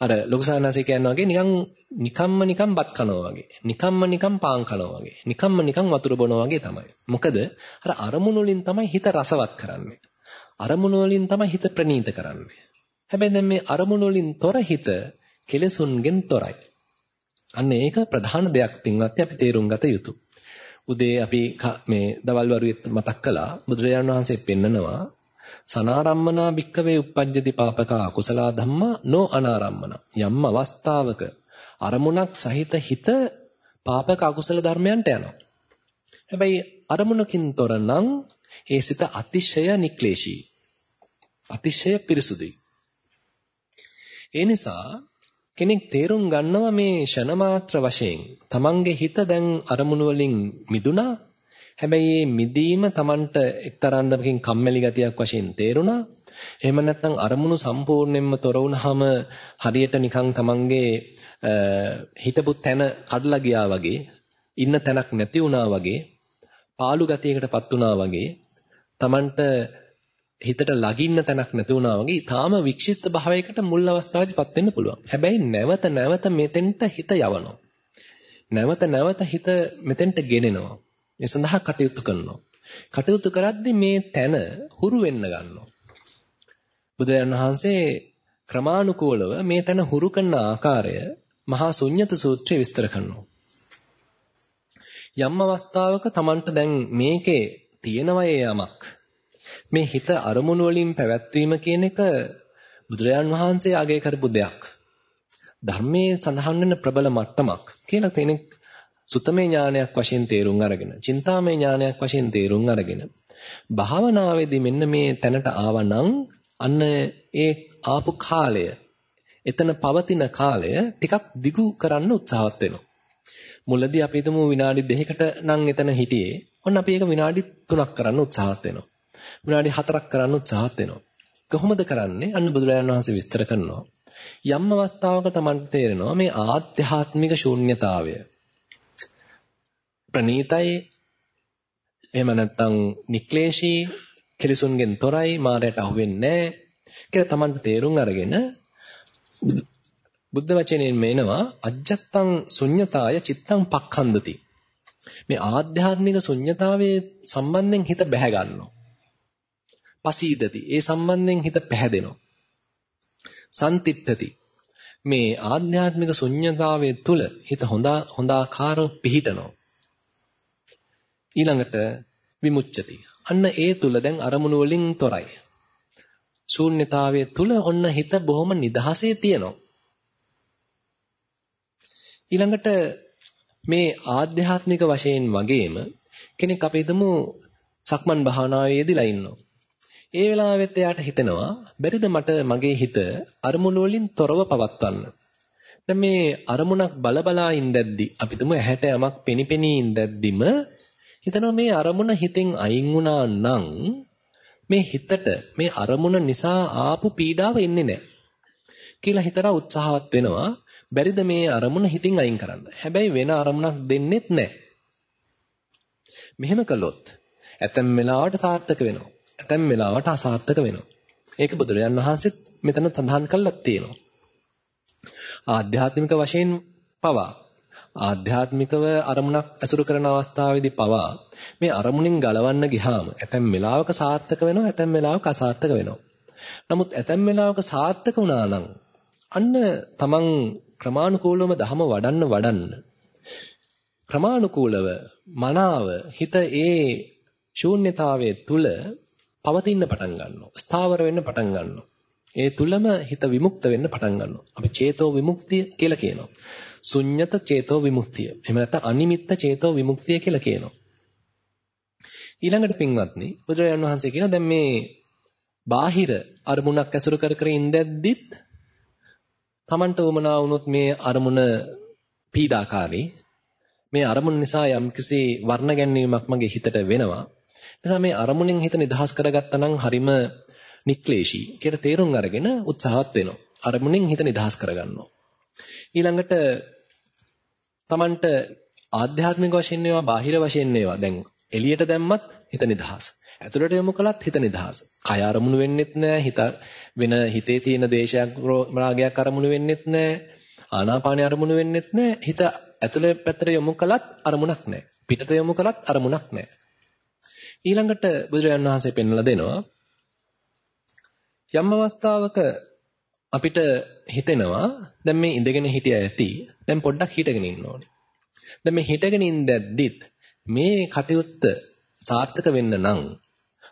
අර ලොකු සානාසේ කියනවා වගේ නිකන් නිකම්ම නිකම් බත් කනවා වගේ. නිකම්ම නිකම් පාන් කනවා වගේ. නිකම්ම නිකම් වතුර බොනවා වගේ තමයි. මොකද අර අරමුණු වලින් තමයි හිත රසවත් කරන්නේ. අරමුණු වලින් තමයි හිත ප්‍රනීත කරන්නේ. හැබැයි දැන් මේ අරමුණු වලින් තොර හිත කෙලෙසුන්ගෙන් තොරයි. අන්න ඒක ප්‍රධාන දෙයක් පින්වත්නි අපි තේරුම් ගත යුතුය. උදේ අපි මේ දවල් වරුවෙත් මතක් කළා බුදුරජාණන් වහන්සේ පෙන්නනවා සනාරම්මනා භික්කවේ uppajjati papaka akusala dhamma no anarammana යම් අවස්ථාවක අරමුණක් සහිත හිත පාපක අකුසල ධර්මයන්ට යනවා. හැබැයි අරමුණකින් තොර නම් ඒ සිත අතිශය නික්ලේශී. අතිශය පිරිසුදුයි. ඒ නිසා කෙනෙක් තේරුම් ගන්නවා මේ ෂණ මාත්‍ර වශයෙන් තමන්ගේ හිත දැන් අරමුණු වලින් මිදුණා. හැබැයි මේ මිදීම තමන්ට එක්තරාන්දමකින් කම්මැලි ගතියක් වශයෙන් තේරුණා. එහෙම නැත්නම් අරමුණු සම්පූර්ණයෙන්ම තොර වුණාම හරියට නිකන් තමන්ගේ හිතපු තැන කඩලා ගියා වගේ ඉන්න තැනක් නැති වුණා වගේ පාළු ගතියකටපත් වුණා වගේ තමන්ට හිතට ලගින්න තැනක් නැති වුණා වගේ ඊටාම වික්ෂිප්ත භාවයකට මුල් අවස්ථාවේදීපත් වෙන්න පුළුවන්. හැබැයි නැවත නැවත මෙතෙන්ට හිත යවනවා. නැවත නැවත හිත මෙතෙන්ට ගෙනෙනවා. මේ සඳහා කටයුතු කරනවා. කටයුතු කරද්දී මේ තැන හුරු වෙන්න ගන්නවා. බුදුරජාණන් වහන්සේ ක්‍රමානුකූලව මේ තැන හුරු කරන ආකාරය මහා ශුන්්‍යත සූත්‍රයේ විස්තර කරනවා. යම් අවස්ථාවක Tamanට දැන් මේකේ තියෙනවයේ යමක් මේ හිත අරමුණු වලින් පැවැත්වීම කියන එක බුදුරජාන් වහන්සේ අගය කරපු දෙයක්. ධර්මයේ සඳහන් වෙන ප්‍රබල මට්ටමක් කියලා කෙනෙක් සුතමේ ඥානයක් වශයෙන් තේරුම් අරගෙන, චින්තාමේ ඥානයක් වශයෙන් තේරුම් අරගෙන භාවනාවේදී මෙන්න මේ තැනට ආවනම් අන්න ඒ ආපු කාලය එතන පවතින කාලය ටිකක් දිගු කරන්න උත්සාහවත් වෙනවා. මුලදී අපි හිතමු විනාඩි 2කට නම් එතන හිටියේ. ඔන්න අපි ඒක විනාඩි 3ක් කරන්න උත්සාහවත් වෙනවා. විනාඩි 4ක් කරන්න උත්සාහත් වෙනවා. කොහොමද කරන්නේ? අන්න බුදුරජාණන් වහන්සේ විස්තර කරනවා. යම් අවස්ථාවක Tamanට තේරෙනවා මේ ආධ්‍යාත්මික ශූන්‍යතාවය. ප්‍රණීතයි එහෙම නැත්නම් නික්ලේශී කෙලිසුන්ගෙන් තොරයි මායයට අහුවෙන්නේ නැහැ කියලා Tamanට තේරුම් අරගෙන බුද්ධ වචනයෙන් මේනවා අජත්තං ශුන්්‍යතාය චිත්තං පක්ඛන්දති මේ ආධ්‍යාත්මික ශුන්්‍යතාවයේ සම්බන්ධයෙන් හිත බැහැ ගන්නවා පසීදති. ඒ සම්බන්ධයෙන් හිත පැහැදෙනවා. සන්තිට්ඨති. මේ ආධ්‍යාත්මික ශුන්්‍යතාවයේ තුල හිත හොඳා හොඳාකාරව පිහිටනවා. ඊළඟට විමුච්ඡති. අන්න ඒ තුල දැන් අරමුණු වලින් තොරයි. ශූන්‍යතාවයේ තුල ඔන්න හිත බොහොම නිදහසේ තියෙනවා. ඊළඟට මේ ආධ්‍යාත්මික වශයෙන් වගේම කෙනෙක් අපි හිතමු සක්මන් භාවනාවේ යෙදিলা ඉන්නවා. ඒ වෙලාවෙත් එයාට හිතෙනවා බැරිද මට මගේ හිත අරමුණු වලින් තොරව පවත්වන්න. දැන් මේ අරමුණක් බලබලා ඉඳද්දි අපි තුමු ඇහැට යමක් පෙනිපෙනී ඉඳද්දිම හිතනවා මේ අරමුණ හිතෙන් අයින් වුණා නම් මේ හිතට මේ අරමුණ නිසා ආපු පීඩාව එන්නේ නැහැ. කියලා හිතලා උත්සාහවත් වෙනවා. බැරිද මේ අරමුණ හිතින් අයින් කරන්න. හැබැයි වෙන අරමුණක් දෙන්නෙත් නැහැ. මෙහෙම කළොත් ඇතැම් වෙලාවට සාර්ථක වෙනවා. ඇතැම් වෙලාවට අසාර්ථක වෙනවා. ඒක බුදුරජාන් වහන්සේත් මෙතන සඳහන් කළා තියෙනවා. ආධ්‍යාත්මික වශයෙන් පවා ආධ්‍යාත්මිකව අරමුණක් ඇසුරු කරන අවස්ථාවේදී පවා මේ අරමුණෙන් ගලවන්න ගියාම ඇතැම් වෙලාවක සාර්ථක වෙනවා ඇතැම් වෙලාවක අසාර්ථක වෙනවා. නමුත් ඇතැම් වෙලාවක සාර්ථක වුණා නම් අන්න තමන් ක්‍රමානුකූලවම ධම වඩන්න වඩන්න ක්‍රමානුකූලව මනාව හිත ඒ ශූන්‍යතාවයේ තුල පවතින්න පටන් ගන්නවා. ස්ථාවර වෙන්න පටන් ගන්නවා. ඒ තුලම හිත විමුක්ත වෙන්න පටන් ගන්නවා. අපි චේතෝ විමුක්තිය කියලා කියනවා. ශුන්්‍යත චේතෝ විමුක්තිය. එහෙම නැත්නම් අනිමිත්ත චේතෝ විමුක්තිය කියලා කියනවා. ඊළඟට පින්වත්නි බුදුරජාණන් වහන්සේ කියන දැන් මේ බාහිර අරමුණක් ඇසුරු කර කර ඉඳද්දිත් Tamanට උමනා වුණොත් මේ අරමුණ පීඩාකාරී මේ අරමුණ නිසා යම්කිසි වර්ණ ගැන්වීමක් මගේ හිතට වෙනවා නිසා මේ අරමුණෙන් හිත නිදහස් කරගත්තා නම් හරිම නික්ලේශී කියලා තේරුම් අරගෙන උත්සාහත් වෙනවා. අරමුණෙන් හිත නිදහස් කරගන්නවා. ඊළඟට Tamanට ආධ්‍යාත්මික වශයෙන් ඒවා බාහිර වශයෙන් ඒවා දැන් එළියට දැම්මත් හිත නිදහස්. ඇතුළට යොමු කළත් හිත නිදහස. කය අරමුණු වෙන්නෙත් නැහැ. හිත වෙන හිතේ තියෙන දේශයක් රාගයක් අරමුණු වෙන්නෙත් නැහැ. ආනාපානිය අරමුණු වෙන්නෙත් නැහැ. හිත ඇතුළේ පැත්තට යොමු කළත් අරමුණක් නැහැ. පිටට යොමු කළත් අරමුණක් නැහැ. ඊළඟට බුදුරජාණන් වහන්සේ පෙන්වලා දෙනවා යම් අවස්ථාවක අපිට හිතෙනවා දැන් මේ ඉඳගෙන හිටිය ඇති දැන් පොඩ්ඩක් හිටගෙන ඉන්න ඕනේ. දැන් මේ හිටගෙන ඉඳද්දිත් මේ කටයුත්ත සාර්ථක වෙන්න නම්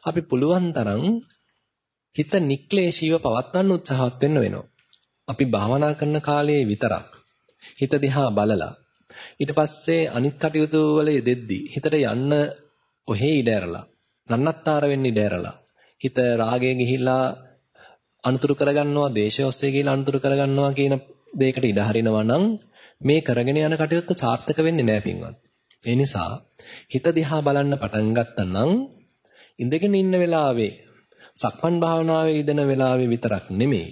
අපි පුළුවන් තරම් හිත නික්ලේශීව පවත්වන්න උත්සාහවත් වෙන්න වෙනවා. අපි භාවනා කරන කාලයේ විතරක් හිත දිහා බලලා ඊට පස්සේ අනිත් කටයුතු වල යෙදෙද්දි හිතට යන්න ඔහේ ඉඩ ඇරලා නන්නත්තර වෙන්න ඉඩ ඇරලා හිත රාගයේ ගිහිලා අනුතුරු කරගන්නවා දේශය ඔස්සේ ගිහිලා අනුතුරු කරගන්නවා කියන දෙයකට ඉඩ හරිනවා නම් මේ කරගෙන යන කටයුත්ත සාර්ථක වෙන්නේ නැහැ පින්වත්. ඒ නිසා හිත දිහා බලන්න පටන් ගත්තා නම් ඉඳගෙන ඉන්න වෙලාවේ සක්මන් භාවනාවේ යෙදෙන වෙලාවේ විතරක් නෙමෙයි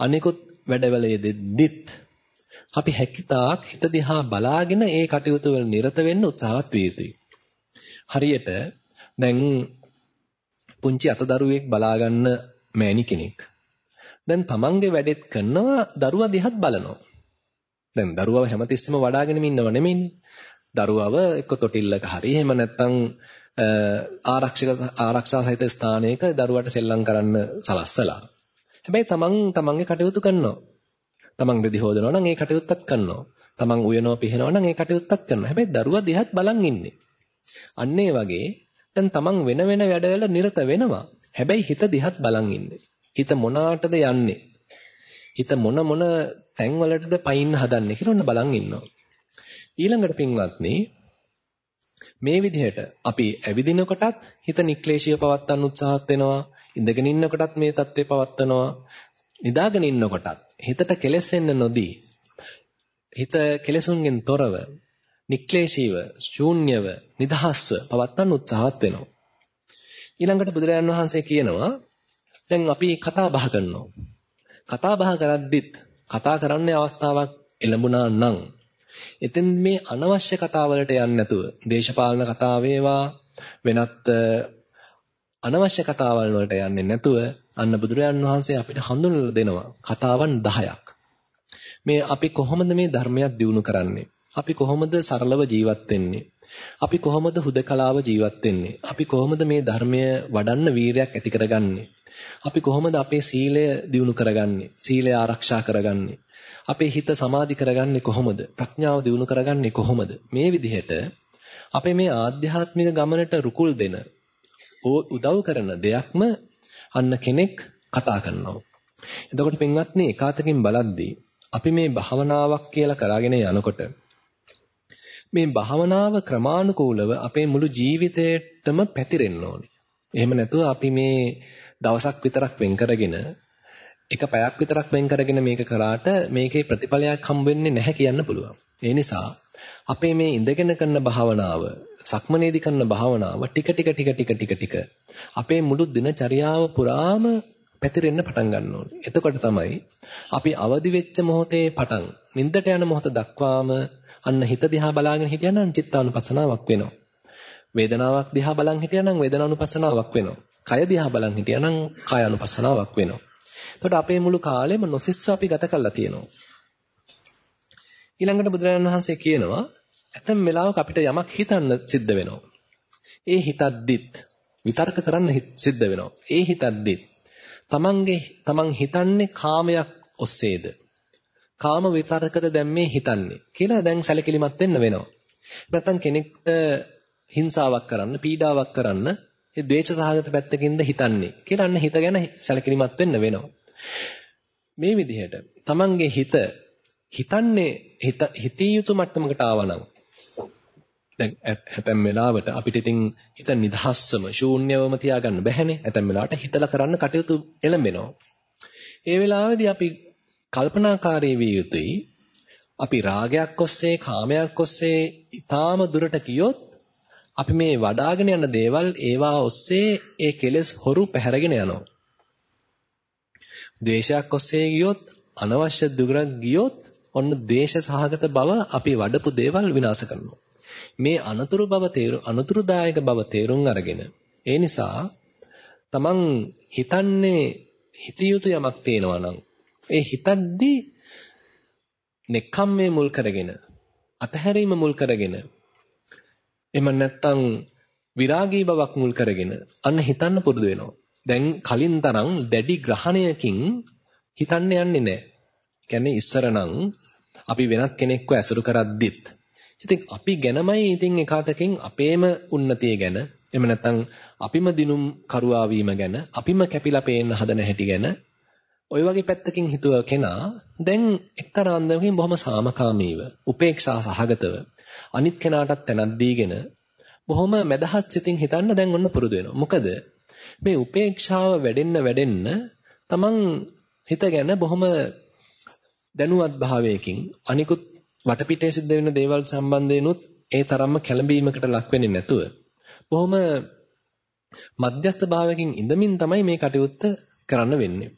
අනිකුත් වැඩවල යෙදෙද්දිත් අපි හැකිතාක් හිත දිහා බලාගෙන ඒ කටයුතු වල නිරත වෙන්න උත්සාහවත් විය යුතුයි. හරියට දැන් පුංචි අතදරුවෙක් බලාගන්න මෑණි කෙනෙක්. දැන් තමන්ගේ වැඩෙත් කරනවා දරුවා දිහත් බලනවා. දැන් දරුවව හැමතිස්සෙම වඩාගෙන ඉන්නව නෙමෙයිනේ. දරුවව එක්ක තොටිල්ලක හරි එහෙම නැත්නම් ආරක්ෂක ආරක්ෂා සහිත ස්ථානයක දරුවට සෙල්ලම් කරන්න සලස්සලා. හැබැයි තමන් තමන්ගේ කටයුතු කරනවා. තමන් රෙදි හොදනවා නම් ඒ කටයුත්තක් කරනවා. තමන් උයනවා පිහනවා නම් ඒ කටයුත්තක් කරනවා. හැබැයි දරුවා දිහත් බලන් ඉන්නේ. අන්න ඒ වගේ දැන් තමන් වෙන වෙන වැඩවල නිරත වෙනවා. හැබැයි හිත දිහත් බලන් ඉන්නේ. හිත මොනාටද යන්නේ? හිත මොන මොන තැන්වලටද පයින්න හදන්නේ කියලා ඔන්න බලන් ඉන්නවා. ඊළඟට පින්වත්නි මේ විදිහට අපි ඇවිදිනකොටත් හිත නික්ලේශීව පවත්වන්න උත්සාහත් වෙනවා. ඉඳගෙන ඉන්නකොටත් මේ தත්ත්වය පවත්වනවා. නිදාගෙන ඉන්නකොටත් හිතට කෙලෙසෙන්න නොදී හිත කෙලෙසුන්ගෙන් තොරව නික්ලේශීව ශූන්‍යව නිදහස්ව පවත්වන්න උත්සාහත් වෙනවා. ඊළඟට බුදුරජාන් වහන්සේ කියනවා දැන් අපි කතා බහ කරනවා. කතා බහ කරද්දිත් කතා කරන්න අවස්ථාවක් එළඹුණා නම් එතෙන් මේ අනවශ්‍ය කතාවලට යන්නේ නැතුව දේශපාලන කතා වේවා වෙනත් අනවශ්‍ය කතාවල් වලට යන්නේ නැතුව අන්න බුදුරජාන් වහන්සේ අපිට හඳුන්වලා දෙනවා කතාවන් 10ක්. මේ අපි කොහොමද මේ ධර්මයක් දියුණු කරන්නේ? අපි කොහොමද සරලව ජීවත් වෙන්නේ? අපි කොහොමද හුදකලාව ජීවත් වෙන්නේ? අපි කොහොමද මේ ධර්මය වඩන්න වීරයක් ඇති කරගන්නේ? අපි කොහොමද අපේ සීලය දියුණු කරගන්නේ? සීලය ආරක්ෂා කරගන්නේ? අපේ හිත සමාධි කරගන්නේ කොහොමද? ප්‍රඥාව දියුණු කරගන්නේ කොහොමද? මේ විදිහට අපේ මේ ආධ්‍යාත්මික ගමනට රුකුල් දෙන උදව් කරන දෙයක්ම අන්න කෙනෙක් කතා කරනවා. එතකොට පින්වත්නි එකාතකින් බලද්දී අපි මේ භාවනාවක් කියලා කරගෙන යනකොට මේ භාවනාව ක්‍රමානුකූලව අපේ මුළු ජීවිතේටම පැතිරෙන්න ඕනේ. එහෙම නැතුව අපි මේ දවසක් විතරක් වෙන් කරගෙන එක පැයක් විතරක් වෙන් කරගෙන මේක කරාට මේකේ ප්‍රතිඵලයක් හම් වෙන්නේ නැහැ කියන්න පුළුවන්. ඒ නිසා අපේ මේ ඉඳගෙන කරන භාවනාව, සක්මනේදී කරන භාවනාව ටික ටික ටික ටික ටික ටික අපේ මුළු දිනචරියාව පුරාම පැතිරෙන්න පටන් ගන්න ඕනේ. එතකොට තමයි අපි අවදි වෙච්ච මොහොතේ පටන් නිින්දට යන මොහොත දක්වාම අන්න හිත දිහා බලාගෙන හිටියනම් චිත්තානුපස්සනාවක් වෙනවා. වේදනාවක් දිහා බලන් හිටියනම් වේදනානුපස්සනාවක් වෙනවා. කය දිහා බලන් හිටියනම් කායानुපස්සනාවක් වෙනවා. එතකොට අපේ මුළු කාලෙම නොසිස්ව අපි ගත කරලා තියෙනවා. ඊළඟට බුදුරජාණන් වහන්සේ කියනවා ඇතම් වෙලාවක අපිට යමක් හිතන්න සිද්ධ වෙනවා. ඒ හිතද්දිත් විතර්ක කරන්න සිද්ධ වෙනවා. ඒ හිතද්දිත් තමන්ගේ තමන් හිතන්නේ කාමයක් ඔස්සේද? කාම විතරකද දැන් මේ හිතන්නේ කියලා දැන් සැලකිලිමත් වෙන්න වෙනවා. නැත්තම් කෙනෙක්ට හිංසාවක් කරන්න, පීඩාවක් කරන්න ඒ ද්වේෂ සහගත පැත්තකින්ද හිතන්නේ කියලා අන්න හිත ගැන සැලකිලිමත් වෙන්න වෙනවා. මේ විදිහට තමන්ගේ හිත හිතන්නේ හිත හිතිය යුතු මට්ටමකට ආවනම් දැන් හැතැම් වෙලාවට අපිට ඉතින් හිත නිදහස්සම ශූන්‍යවම තියාගන්න බැහැනේ. හැතැම් වෙලාවට හිතලා කරන්න කටයුතු එළඹෙනවා. ඒ වෙලාවේදී අපි කල්පනාකාරී විය යුතුයි. අපි රාගයක් ඔස්සේ කාමයක් ඔස්සේ ඊටාම දුරට ගියොත් අපි මේ වඩාගෙන යන දේවල් ඒවා ඔස්සේ ඒ කෙලෙස් හොරු පැහැරගෙන යනවා. ද්වේෂයක් ඔස්සේ ගියොත් අනවශ්‍ය දුරක් ගියොත් ඔන්න ද්වේෂ සහගත බව අපි වඩපු දේවල් විනාශ කරනවා. මේ අනතුරු බව තේරු අනතුරුදායක බව තේරුම් අරගෙන ඒ නිසා තමන් හිතන්නේ හිතිය යුතු යමක් තියෙනවා නම් ඒ හිතද්දී නෙක්ඛම්මේ මුල් කරගෙන අතහැරීම මුල් කරගෙන එම නැත්තම් විරාගී බවක් මුල් කරගෙන අන්න හිතන්න පුරුදු වෙනවා. දැන් කලින් තරම් දැඩි ග්‍රහණයකින් හිතන්න යන්නේ නැහැ. කියන්නේ ඉස්සර නම් අපි වෙනත් කෙනෙක්ව ඇසුරු කරද්දිත් ඉතින් අපි ගැනමයි ඉතින් එකාතකින් අපේම උන්නතිය ගැන එහෙම නැත්නම් අපිම දිනුම් කරුවා වීම ගැන අපිම කැපිලා පේන්න හදන හැටි ගැන ওই වගේ පැත්තකින් හිතුව කෙනා දැන් එක්තරා අන්දමකින් බොහොම සාමකාමීව උපේක්ෂා සහගතව අනිත් කෙනාටත් තැනක් දීගෙන බොහොම මදහත් සිතින් හිතන්න දැන් ඔන්න පුරුදු වෙනවා. මොකද මේ උපේක්ෂාව වැඩෙන්න වැඩෙන්න තමන් හිත ගැන බොහොම දැනුවත් භාවයකින් අනිකුත් වටපිටේ සිද්ධ වෙන දේවල් සම්බන්ධයෙන්ුත් ඒ තරම්ම කැළඹීමකට ලක් වෙන්නේ නැතුව බොහොම මධ්‍යස්ථ භාවයකින් ඉඳමින් තමයි මේ කටයුත්ත කරන්න වෙන්නේ.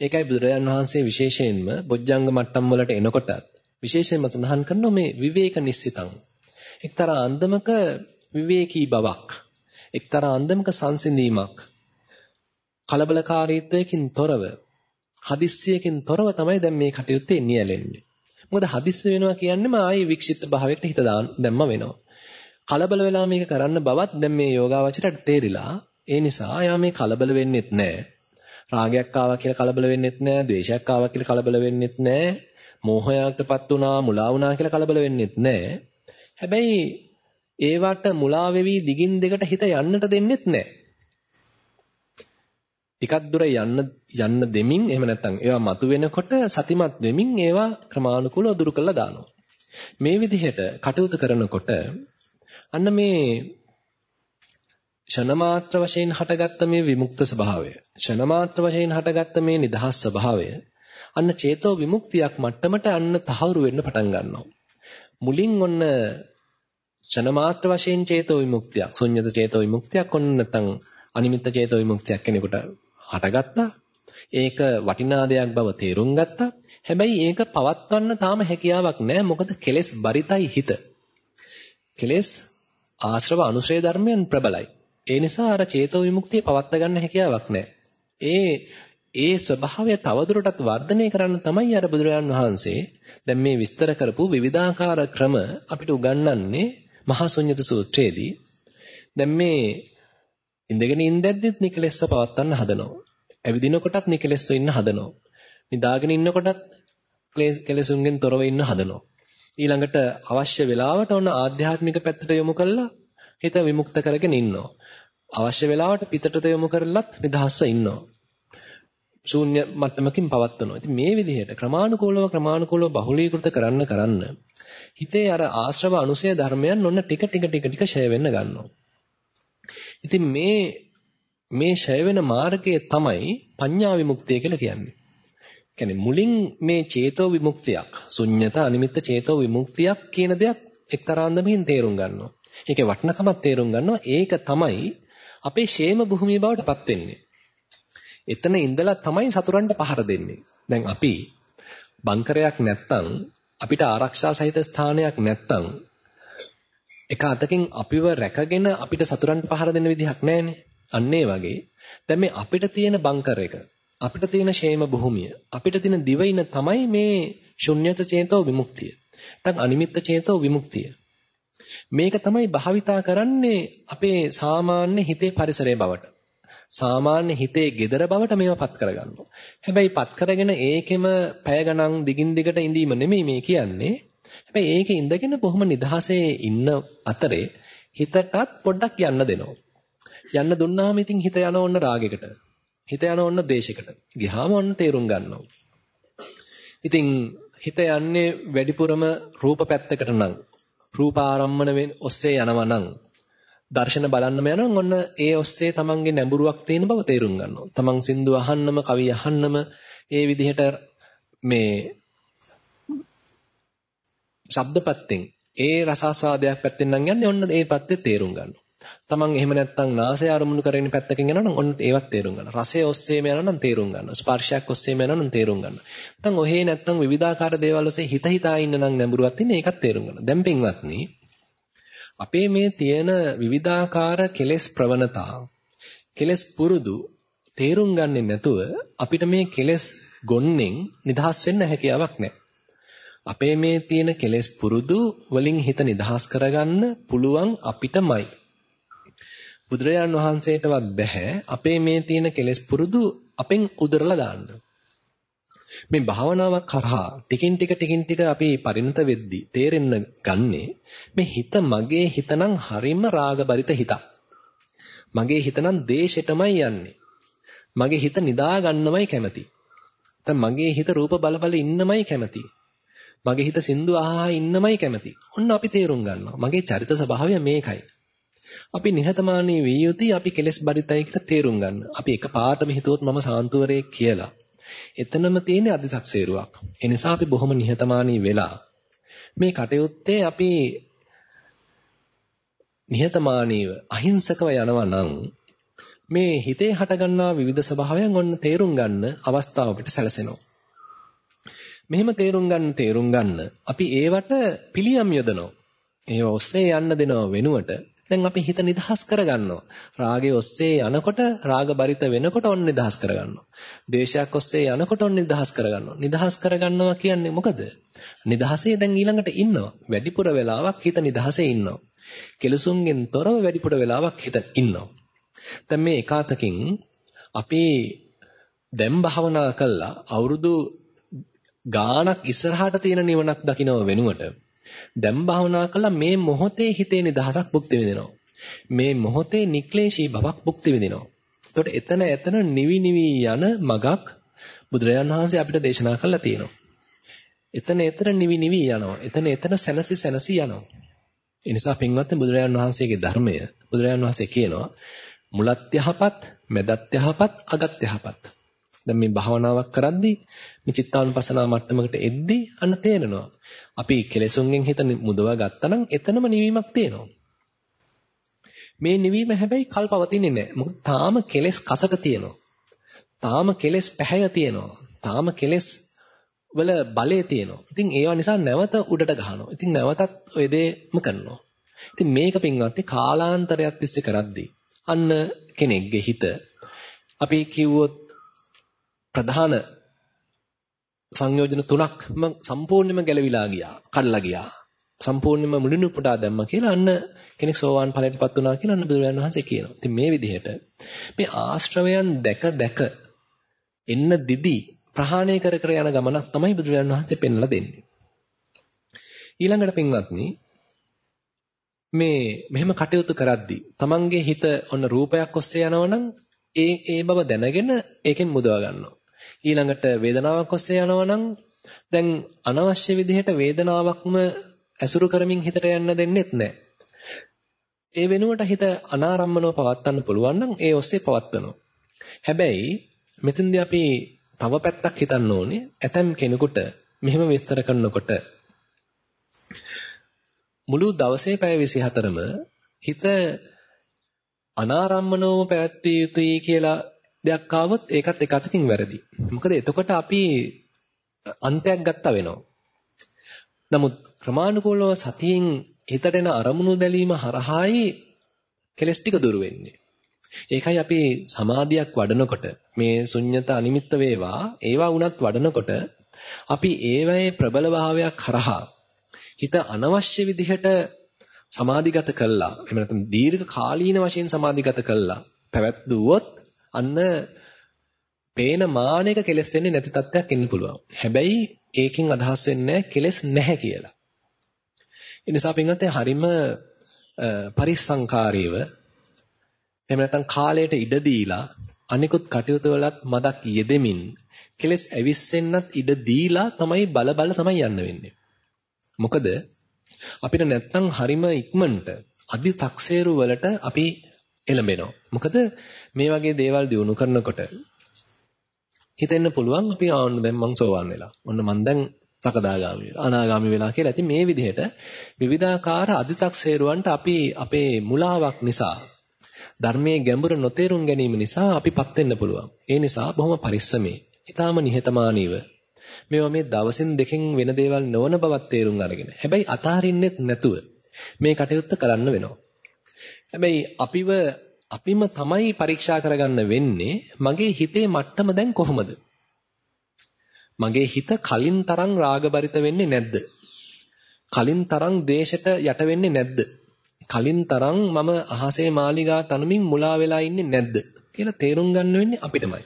ඒකයි බුදුරජාන් වහන්සේ විශේෂයෙන්ම බොජ්ජංග මට්ටම් වලට එනකොටත් විශේෂයෙන්ම සඳහන් කරනවා මේ විවේක නිස්සිතං. එක්තරා අන්දමක විවේකී බවක්, එක්තරා අන්දමක සංසිඳීමක්, කලබලකාරීත්වයකින් තොරව, හදිස්සියකින් තොරව තමයි දැන් මේ කටයුත්තේ නියැලෙන්නේ. මොකද හදිස්සි වෙනවා කියන්නේම ආයේ වික්ෂිප්ත භාවයකට හිත දාන්න දැම්ම වෙනවා. කලබල වෙලා මේක කරන්න බවත් දැන් මේ යෝගාවචරයට තේරිලා ඒ නිසා යා මේ කලබල වෙන්නෙත් නැහැ. රාගයක් ආවා කියලා කලබල වෙන්නෙත් නැහැ, ද්වේෂයක් ආවා කියලා කලබල වෙන්නෙත් නැහැ, මෝහයකටපත් වුණා, මුලා වුණා කියලා කලබල වෙන්නෙත් නැහැ. හැබැයි ඒවට මුලා වෙවි දිගින් දෙකට හිත යන්නට දෙන්නෙත් නැහැ. ටිකක් දුර යන්න යන්න දෙමින් එහෙම නැත්නම් ඒවා මතුවෙනකොට සතිමත් වෙමින් ඒවා ක්‍රමානුකූලව දුරු කළා දානවා. මේ විදිහට කටයුතු කරනකොට අන්න මේ ෂණමාත්‍ර වශයෙන් හටගත්ත මේ විමුක්ත ස්වභාවය. ෂණමාත්‍ර වශයෙන් හටගත්ත මේ නිදහස් ස්වභාවය අන්න චේතෝ විමුක්තියක් මට්ටමට අන්න තහවුරු වෙන්න පටන් ගන්නවා. මුලින් ඔන්න ෂණමාත්‍ර වශයෙන් චේතෝ විමුක්තියක් ශුන්්‍යත චේතෝ විමුක්තියක් ඔන්න නැත්නම් අනිමිත්ත චේතෝ විමුක්තියක් කෙනෙකුට හටගත්තා. ඒක වටිනා දෙයක් බව තේරුම් ගත්තා. හැබැයි ඒක පවත්වන්න තාම හැකියාවක් නැහැ. මොකද කෙලෙස් බරිතයි හිත. කෙලෙස් ආශ්‍රව අනුශ්‍රය ධර්මයන් ප්‍රබලයි. ඒ නිසා අර චේතෝ විමුක්තිය පවත්ත ගන්න හැකියාවක් නැහැ. ඒ ඒ ස්වභාවය තවදුරටත් වර්ධනය කරන්න තමයි අර බුදුරජාන් වහන්සේ දැන් මේ විස්තර කරපු විවිධාකාර ක්‍රම අපිට උගන්වන්නේ මහා ශුන්්‍යත සූත්‍රයේදී. දැන් මේ ඉඳගෙන ඉඳද්දිත් නිකලෙස්ස පවත්වන්න හදනවා. ඇවිදිනකොටත් නිකලෙස්ස ඉන්න හදනවා. නිදාගෙන ඉන්නකොටත් කෙලෙසුන්ගෙන් තොරව ඉන්න හදනවා. ඊළඟට අවශ්‍ය වෙලාවට ඔන්න ආධ්‍යාත්මික පැත්තට යොමු කළා හිත විමුක්ත කරගෙන ඉන්නවා. අවශ්‍ය වෙලාවට පිටතට යොමු කරලත් නිදහස්ව ඉන්නවා. ශූන්‍ය මට්ටමකින් පවත්වනවා. ඉතින් මේ විදිහට ක්‍රමානුකූලව ක්‍රමානුකූලව බහුලීකృత කරන්න කරන්න හිතේ අර ආශ්‍රව අනුසය ධර්මයන් ඔන්න ටික ටික ටික ටික ෂය වෙන්න ගන්නවා. ඉතින් මේ මේ ෂය වෙන මාර්ගය තමයි පඤ්ඤා විමුක්තිය කියලා කියන්නේ. කියන්නේ මුලින් මේ චේතෝ විමුක්තියක් ශුන්්‍යත අනිමිත්ත චේතෝ විමුක්තියක් කියන දෙයක් එක්තරා අන්දමකින් තේරුම් ගන්නවා. ඒකේ වටිනකමක් තේරුම් ගන්නවා. ඒක තමයි අපේ ෂේම භූමිය බවට පත් වෙන්නේ. එතන ඉඳලා තමයි සතුරන්ට පහර දෙන්නේ. දැන් අපි බංකරයක් නැත්තම් අපිට ආරක්ෂා සහිත ස්ථානයක් නැත්තම් එක අතකින් අපිව රැකගෙන අපිට සතුරන්ට පහර දෙන්න විදිහක් නැහැනේ. අන්න ඒ වගේ දැන් මේ අපිට තියෙන බංකර එක අපිට තියෙන ෂේම භූමිය අපිට තියෙන දිවයින තමයි මේ ශුන්්‍යත චේතෝ විමුක්තිය. නැත්නම් අනිමිත්ත චේතෝ විමුක්තිය. මේක තමයි භාවිතා කරන්නේ අපේ සාමාන්‍ය හිතේ පරිසරය බවට. සාමාන්‍ය හිතේ gedara බවට මේවා පත් කරගන්නවා. හැබැයි පත් කරගෙන ඒකෙම පැය ගණන් දිගින් දිගට ඉඳීම නෙමෙයි මේ කියන්නේ. හැබැයි ඒකේ ඉඳගෙන බොහොම නිදහසේ ඉන්න අතරේ හිතටත් පොඩ්ඩක් යන්න දෙනවා. යන්න දුන්නාම ඉතින් හිත යන ඕන රාගයකට. හිත යන ඔන්න දේශයකට. ගියාම ඔන්න තේරුම් ගන්නවා. ඉතින් හිත යන්නේ වැඩිපුරම රූප පැත්තකට නම් රූපාරම්මන වෙන ඔස්සේ යනවා නම් දර්ශන බලන්නම යනවා ඔන්න ඒ ඔස්සේ තමන්ගේ නැඹුරුවක් තියෙන බව තේරුම් ගන්නවා. තමන් සින්දු අහන්නම කවි අහන්නම ඒ විදිහට මේ ශබ්දපත්තෙන් ඒ රසාස්වාදයක් පැත්තෙන් නම් යන්නේ ඔන්න ඒ පැත්තේ තේරුම් ගන්නවා. තමන් එහෙම නැත්නම් නාසය අරමුණු කරගෙන පැත්තකින් යනවා නම් ඔන්න ඒවත් තේරුම් ගන්න. රසය ඔස්සේම යනවා නම් තේරුම් ගන්න. ස්පර්ශයක් ඔස්සේම යනවා නම් තේරුම් ගන්න. නැත්නම් ඔහේ නැත්නම් විවිධාකාර දේවල් ඔස්සේ හිත හිතා ඉන්න නම් නැඹුරුවක් තියෙන ඒකත් තේරුම් ගන්න. දැන් පින්වත්නි අපේ මේ තියෙන විවිධාකාර කෙලෙස් ප්‍රවණතා කෙලස් පුරුදු තේරුම් ගන්නේ නැතුව අපිට මේ කෙලස් ගොන්නෙන් නිදහස් වෙන්න හැකියාවක් නැහැ. අපේ මේ තියෙන කෙලස් පුරුදු වලින් හිත නිදහස් කරගන්න පුළුවන් අපිටමයි. බුදුරජාන් වහන්සේටවත් බෑ අපේ මේ තියෙන කෙලස් පුරුදු අපෙන් උදරලා දාන්න. මේ භාවනාවක් කරහා ටිකින් ටික ටිකින් ටික අපි පරිණත වෙද්දි තේරෙන්න ගන්නේ මේ හිත මගේ හිතනම් හරිම රාගබරිත හිතක්. මගේ හිතනම් දේශෙටමයි යන්නේ. මගේ හිත නිදා ගන්නමයි කැමති. දැන් මගේ හිත රූප බල බල ඉන්නමයි කැමති. මගේ හිත සින්දු අහා ඉන්නමයි කැමති. ඔන්න අපි තේරුම් ගන්නවා. මගේ චරිත ස්වභාවය මේකයි. අපි නිහතමානී විය යුතුයි අපි කෙලස් බරිතයි කියලා තේරුම් ගන්න. අපි එකපාරටම හිතුවොත් මම සාන්තුවරයෙක් කියලා. එතනම තියෙන අදිසක්සේරුවක්. ඒ නිසා අපි බොහොම නිහතමානී වෙලා මේ කටයුත්තේ අපි නිහතමානීව අහිංසකව යනවා නම් මේ හිතේ හටගන්නා විවිධ ස්වභාවයන් ඔන්න තේරුම් ගන්න අවස්ථාව අපිට සැලසෙනවා. මෙහෙම තේරුම් ගන්න තේරුම් ගන්න අපි ඒවට පිළියම් යොදනවා. ඒව ඔස්සේ යන්න දෙනව වෙනුවට දැන් අපි හිත නිදහස් කරගන්නවා. රාගයේ ඔස්සේ යනකොට රාග බරිත වෙනකොට ඔන්න නිදහස් කරගන්නවා. ද්වේෂයක් ඔස්සේ යනකොට ඔන්න නිදහස් කරගන්නවා. නිදහස් කරගන්නවා කියන්නේ මොකද? නිදහසේ දැන් ඊළඟට ඉන්නවා. වැඩිපුර වෙලාවක් හිත නිදහසේ ඉන්නවා. කෙලසුන්ගෙන් තොරව වැඩිපුර වෙලාවක් හිත ඉන්නවා. දැන් මේ එකාතකින් අපි දැන් භාවනා කළා අවුරුදු ගාණක් ඉස්සරහට තියෙන නිවනක් දකින්නව වෙනුවට දැන් භාවනා කළා මේ මොහොතේ හිතේ නිදහසක් භුක්ති විඳිනවා. මේ මොහොතේ නික්ලේශී බවක් භුක්ති විඳිනවා. එතකොට එතන එතන නිවි නිවි යන මගක් බුදුරජාණන් වහන්සේ අපිට දේශනා කළා තියෙනවා. එතන එතන නිවි නිවි යනවා. එතන එතන සැනසි සැනසි යනවා. ඒ නිසා පින්වත්නි බුදුරජාණන් වහන්සේගේ ධර්මය බුදුරජාණන් වහන්සේ කියනවා මුලත් යහපත්, මැදත් යහපත්, අගත් යහපත්. දැන් මේ භාවනාවක් කරද්දී මේ චිත්තානුපසනාව මට්ටමකට එද්දී අන්න තේරෙනවා. අපි කෙලෙසුන්ගෙන් හිත මුදවා ගත්තා නම් එතනම නිවීමක් තියෙනවා. මේ නිවීම හැබැයි කල්පවතින්නේ නැහැ. මොකද තාම කෙලෙස් කසට තියෙනවා. තාම කෙලෙස් පැහැය තියෙනවා. තාම කෙලෙස් වල බලය තියෙනවා. ඉතින් ඒවා නිසා නැවත උඩට ගහනවා. ඉතින් නැවතත් ඔය දේම කරනවා. ඉතින් මේක පින්වත්නි කාලාන්තරයක් තිස්සේ කරද්දී අන්න කෙනෙක්ගේ හිත අපි කිව්වොත් ප්‍රධාන සංයෝජන තුනක්ම සම්පූර්ණයෙන්ම ගැලවිලා ගියා, කඩලා ගියා. සම්පූර්ණයෙන්ම මුලිනු පුටා දැම්මා කියලා අන්න කෙනෙක් සෝවාන් ඵලයටපත් වුණා කියලා අන්න බුදුරජාණන් වහන්සේ කියනවා. ඉතින් මේ විදිහට මේ ආශ්‍රවයන් දැක දැක එන්න දිදි ප්‍රහාණය කර කර යන ගමනක් තමයි බුදුරජාණන් වහන්සේ පෙන්වලා දෙන්නේ. ඊළඟට පින්වත්නි මේ මෙහෙම කටයුතු කරද්දී තමන්ගේ හිත ඔන්න රූපයක් ඔස්සේ යනවනම් ඒ ඒ බව දැනගෙන ඒකෙන් මුදවා ගන්නවා. ඊළඟට වේදනාවක් ඔස්සේ යනවනම් දැන් අනවශ්‍ය විදිහට වේදනාවක්ම ඇසුරු කරමින් හිතට යන්න දෙන්නෙත් නැහැ. ඒ වෙනුවට හිත අනාරම්මනව පවත්වන්න පුළුවන් නම් ඒ ඔස්සේ පවත්වනවා. හැබැයි මෙතෙන්දී අපි තව පැත්තක් හිතන්න ඕනේ. ඇතම් කෙනෙකුට මෙහෙම විස්තර කරනකොට මුළු දවසේ පැය 24ම හිත අනාරම්මනවම පැවැත්විය යුතුයි කියලා දෙයක් ආවොත් ඒකත් එක අතකින් වැරදි. මොකද එතකොට අපි අන්තයක් ගත්තා වෙනවා. නමුත් ක්‍රමානුකූලව සතියෙන් හිතට එන අරමුණු බැලීම හරහායි කෙලස් ටික දුර වෙන්නේ. ඒකයි අපි සමාධියක් වඩනකොට මේ ශුන්්‍යත අනිමිත්ත වේවා ඒවා වුණත් වඩනකොට අපි ඒවයේ ප්‍රබල භාවයක් කරහා හිත අනවශ්‍ය විදිහට සමාධිගත කළා එහෙම නැත්නම් දීර්ඝ කාලීන වශයෙන් සමාධිගත කළා පැවැත්වුවොත් අන්න පේන මානයක කෙලස් වෙන්නේ නැති තත්ත්වයක් ඉන්න පුළුවන්. හැබැයි ඒකෙන් අදහස් වෙන්නේ කෙලස් නැහැ කියලා. ඒ නිසා පින්වත් හරිම පරිසංකාරීව එහෙම නැත්නම් කාලයට ඉඩ දීලා අනිකුත් කටයුතු වලත් මදක් යෙදෙමින් කෙලස් ඇවිස්සෙන්නත් ඉඩ දීලා තමයි බල බල තමයි යන්න වෙන්නේ. මොකද අපිට නැත්තම් හරිම ඉක්මනට අදි තක්සේරු වලට අපි එළඹෙනවා. මොකද මේ වගේ දේවල් දිනු කරනකොට හිතෙන්න පුළුවන් අපි ආන්න දැන් මං සෝවන් වෙලා. ඔන්න මං දැන් සකදාගාමි වෙලා අනාගාමි වෙලා කියලා. ඉතින් මේ විදිහට විවිධාකාර අදි탁සේරුවන්ට අපි අපේ මුලාවක් නිසා ධර්මයේ ගැඹුර නොතේරුම් ගැනීම නිසා අපිපත් වෙන්න පුළුවන්. ඒ නිසා බොහොම පරිස්සමේ, ඊටාම නිහතමානීව මේවා මේ දවසින් දෙකෙන් වෙන දේවල් නොවන බවත් තේරුම් අරගෙන. හැබැයි අතාරින්නෙත් නැතුව මේ කටයුත්ත කරන්න වෙනවා. හැබැයි අපිව අපිම තමයි පරීක්ෂා කරගන්න වෙන්නේ මගේ හිතේ මට්ටම දැන් කොහොමද? මගේ හිත කලින් තරම් රාගබරිත වෙන්නේ නැද්ද? කලින් තරම් ද්වේෂයට යට වෙන්නේ නැද්ද? කලින් තරම් මම අහසේ මාලිගා තනමින් මුලා වෙලා ඉන්නේ නැද්ද කියලා තේරුම් ගන්න වෙන්නේ අපිටමයි.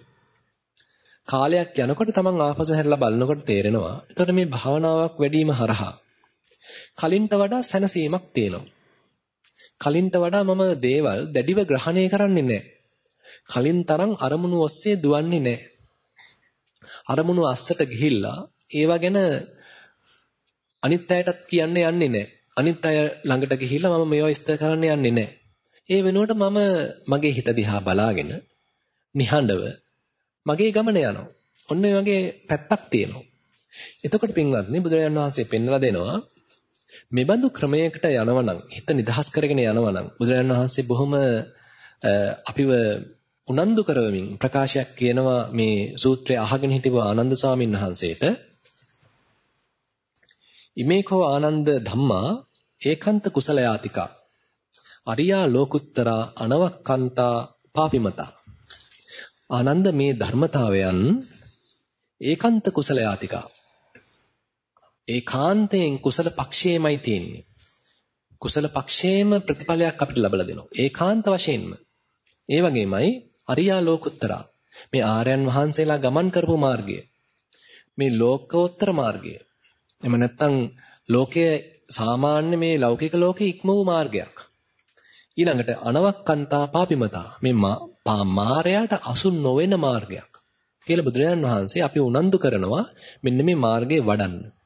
කාලයක් යනකොට තමන් ආපසු හැරලා බලනකොට තේරෙනවා. එතකොට මේ භාවනාවක් වැඩිම හරහා කලින්ට වඩා සැනසීමක් තියෙනවා. කලින්ට වඩා මම දේවල් දැඩිව ග්‍රහණය කරන්නේ නැහැ. කලින් තරම් අරමුණු ඔස්සේ දුවන්නේ නැහැ. අරමුණු අස්සට ගිහිල්ලා ඒවා ගැන අනිත් අයටත් කියන්න යන්නේ නැහැ. අනිත් අය ළඟට ගිහිල්ලා මම මේවා විස්තර කරන්න යන්නේ නැහැ. ඒ වෙනුවට මම මගේ හිත දිහා බලාගෙන නිහඬව මගේ ගමන යනවා. ඔන්න ඒ වගේ පැත්තක් තියෙනවා. එතකොට පින්වත්නි බුදුරජාණන් වහන්සේ පෙන්වලා දෙනවා මෙබඳු ක්‍රමයකට යනවා නම් හිත නිදහස් කරගෙන යනවා නම් බුදුරජාණන් වහන්සේ බොහොම අපිව උනන්දු කරවමින් ප්‍රකාශයක් කියනවා මේ සූත්‍රය අහගෙන හිටපු ආනන්ද ස්වාමීන් වහන්සේට. ඉමේකෝ ආනන්ද ධම්මා ඒකාන්ත කුසලයාතිකා. අරියා ලෝකුත්තරා අනවක්කන්තා පාපිමතා. ආනන්ද මේ ධර්මතාවයන් ඒකාන්ත කුසලයාතිකා. ඒකාන්තයෙන් කුසල පක්ෂයේමයි තියෙන්නේ. කුසල පක්ෂයේම ප්‍රතිඵලයක් අපිට ලබලා දෙනවා. ඒකාන්ත වශයෙන්ම. ඒ වගේමයි අරියා ලෝකුත්තරා. මේ ආර්යයන් වහන්සේලා ගමන් කරපු මාර්ගය. මේ ලෝකෝත්තර මාර්ගය. එහෙම නැත්නම් ලෝකයේ සාමාන්‍ය මේ ලෞකික ලෝකේ ඉක්ම වූ මාර්ගයක්. ඊළඟට අනවක්කන්තා පාපිමතා මේ මාරයාට අසු නොවන මාර්ගයක්. කියලා බුදුරජාන් වහන්සේ අපි උනන්දු කරනවා මෙන්න මේ මාර්ගේ වඩන්න.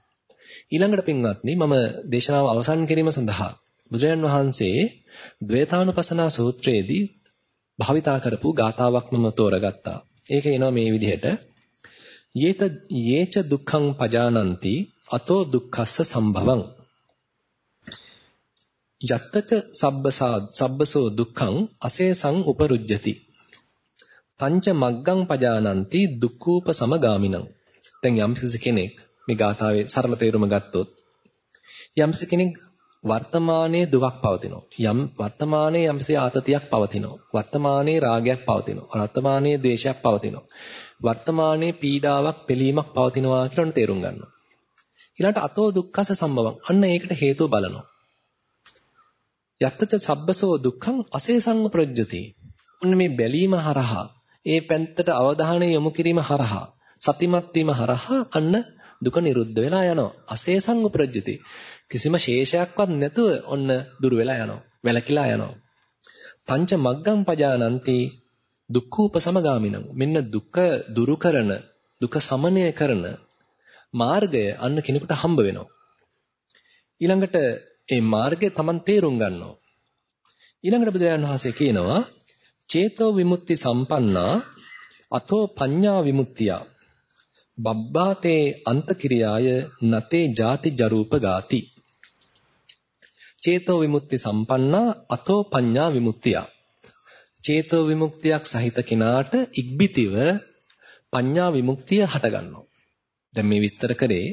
ඊළඟට පින්වත්නි මම දේශනාව අවසන් කිරීම සඳහා බුදුරජාන් වහන්සේ ද්වේතානුපසනා සූත්‍රයේදී භාවිතා කරපු ගාතාවක් මම තෝරගත්තා. ඒක එනවා මේ විදිහට. යේත යේච දුක්ඛං පජානಂತಿ අතෝ දුක්ඛස්ස සම්භවං. යත්තච සබ්බසා සබ්බසෝ දුක්ඛං අසේසං උපරුජ්ජති. තංච මග්ගං පජානಂತಿ දුක්ඛූප සමගාමිනං. දැන් යම් කෙනෙක් මේ ගාථාවේ සරල තේරුම ගත්තොත් යම්ස කෙනෙක් වර්තමානයේ දුකක් පවතිනවා. යම් වර්තමානයේ යම්සේ ආතතියක් පවතිනවා. වර්තමානයේ රාගයක් පවතිනවා. වර්තමානයේ ද්වේෂයක් පවතිනවා. වර්තමානයේ පීඩාවක්, පිළීමක් පවතිනවා කියලා තේරුම් ගන්නවා. ඊළඟට අතෝ දුක්ඛස සම්භවං. අන්න ඒකට හේතුව බලනවා. යත්තච සබ්බසෝ දුක්ඛං අසේසං ප්‍රජ්ජති. ඔන්න මේ බැලීම හරහා, ඒ පැත්තට අවධානය යොමු කිරීම හරහා, සතිමත් වීම හරහා අන්න දුක නිරුද්ධ වෙලා යනවා. අසේසං උපරජ්ජති. කිසිම ශේෂයක්වත් නැතුව ඔන්න දුර වෙලා යනවා. වැලකිලා යනවා. පංච මග්ගම් පජානಂತಿ දුක්ඛෝපසමගාමිනං. මෙන්න දුක දුරු කරන, දුක සමනය කරන මාර්ගය අන්න කෙනෙකුට හම්බ වෙනවා. ඊළඟට ඒ මාර්ගය Taman තේරුම් ගන්නවා. ඊළඟට බුදුරජාණන් වහන්සේ කියනවා චේතෝ විමුක්ති සම්පන්නා අතෝ පඤ්ඤා විමුක්තිය බබ්බාතේ අන්තකිරියාය නතේ ಜಾති ජරූප ගාති චේතෝ විමුක්ති සම්පන්නා අතෝ පඤ්ඤා විමුක්තිය. චේතෝ විමුක්තියක් සහිත කෙනාට ඉක්බිතිව පඤ්ඤා විමුක්තිය හටගන්නවා. දැන් මේ විස්තර කරේ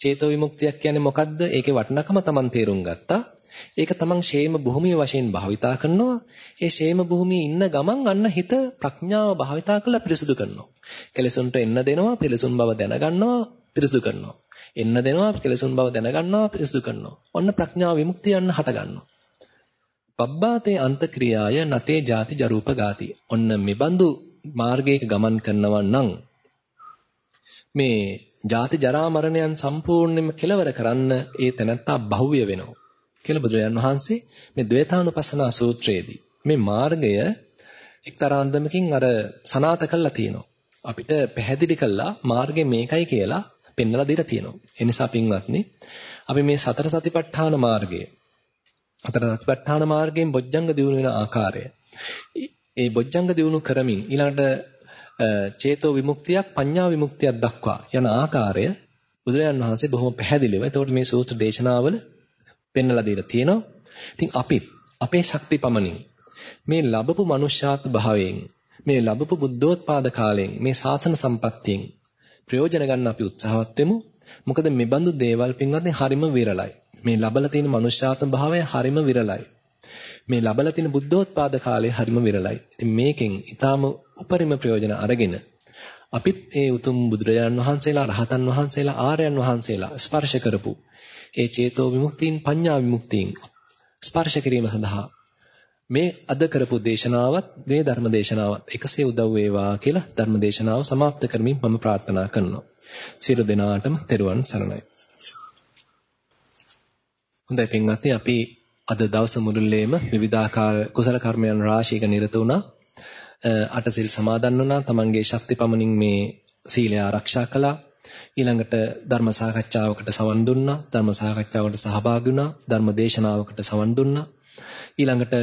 චේතෝ විමුක්තියක් කියන්නේ මොකද්ද? ඒකේ වටිනකම Taman තේරුම් ගත්තා. ඒක තමන් ෂේම භූමිය වශයෙන් භාවිතා කරනවා. ඒ ෂේම භූමියේ ඉන්න ගමන් අන්න හිත ප්‍රඥාව භාවිතා කරලා පිරිසුදු කරනවා. කෙලෙසුන්ට එන්න දෙනවා, පිරිසුන් බව දැනගන්නවා, පිරිසුදු කරනවා. එන්න දෙනවා, කෙලෙසුන් බව දැනගන්නවා, පිරිසුදු කරනවා. ඔන්න ප්‍රඥා විමුක්තිය යන්න හට ගන්නවා. පබ්බාතේ අන්තක්‍රියාය නතේ ಜಾති ජරූප ගාති. ඔන්න මෙබඳු මාර්ගයක ගමන් කරනවා නම් මේ ජාති ජරා මරණයන් සම්පූර්ණයෙන්ම කෙලවර කරන්න ඒ තැනත්තා බහුව්‍ය වෙනවා. කියලා බුදුරජාන් වහන්සේ මේ ද්වේතානුපස්සනා සූත්‍රයේදී මේ මාර්ගය එක්තරා අන්දමකින් අර සනාත කළා තියෙනවා. අපිට පැහැදිලි කළා මාර්ගය මේකයි කියලා පෙන්වලා දීලා තියෙනවා. ඒ නිසා පින්වත්නි අපි මේ සතර සතිපට්ඨාන මාර්ගය සතර සතිපට්ඨාන මාර්ගයෙන් බොජ්ජංග දියුණු වෙන ආකාරය ඒ බොජ්ජංග දියුණු කරමින් ඊළඟට චේතෝ විමුක්තියක් පඤ්ඤා විමුක්තියක් දක්වා යන ආකාරය බුදුරජාන් වහන්සේ බොහොම පැහැදිලිව එතකොට මේ සූත්‍ර දේශනාවල පෙන්වලා දීලා තියෙනවා. ඉතින් අපිත් අපේ ශක්ති පමණින් මේ ලැබපු මනුෂ්‍යාත් භාවයෙන් මේ ලැබපු බුද්ධෝත්පාද කාලයෙන් මේ සාසන සම්පත්තියෙන් ප්‍රයෝජන ගන්න අපි උත්සාහවත් වෙමු. මොකද මේ බඳු දේවල් පින්වත්නි හරිම විරලයි. මේ ලබලා තියෙන මනුෂ්‍යාත්ම භාවය හරිම විරලයි. මේ ලබලා තියෙන බුද්ධෝත්පාද කාලය හරිම විරලයි. ඉතින් මේකෙන් ඊටාම උපරිම ප්‍රයෝජන අරගෙන අපිත් ඒ උතුම් බුදුරජාණන් වහන්සේලා රහතන් වහන්සේලා ආර්යයන් වහන්සේලා ස්පර්ශ කරපු ඒ චේතෝ විමුක්තියින් පඤ්ඤා විමුක්තියින් ස්පර්ශ කිරීම සඳහා මේ අද කරපු දේශනාවත් මේ ධර්ම දේශනාවත් එකසේ උදව් වේවා කියලා ධර්ම දේශනාව સમાપ્ત කරමින් මම ප්‍රාර්ථනා කරනවා. සියලු දෙනාටම තෙරුවන් සරණයි. හොඳයි පින්වත්නි අපි අද දවස මුළුල්ලේම විවිධාකාර කුසල කර්මයන් රාශියක නිරත වුණා. අටසිල් සමාදන් වුණා. තමන්ගේ ශක්ති පමණින් මේ සීලය ආරක්ෂා කළා. ඊළඟට ධර්ම සාකච්ඡාවකට සවන් දුන්නා. ධර්ම සාකච්ඡාවකට සහභාගී වුණා. ධර්ම දේශනාවකට සවන් දුන්නා. ඊළඟට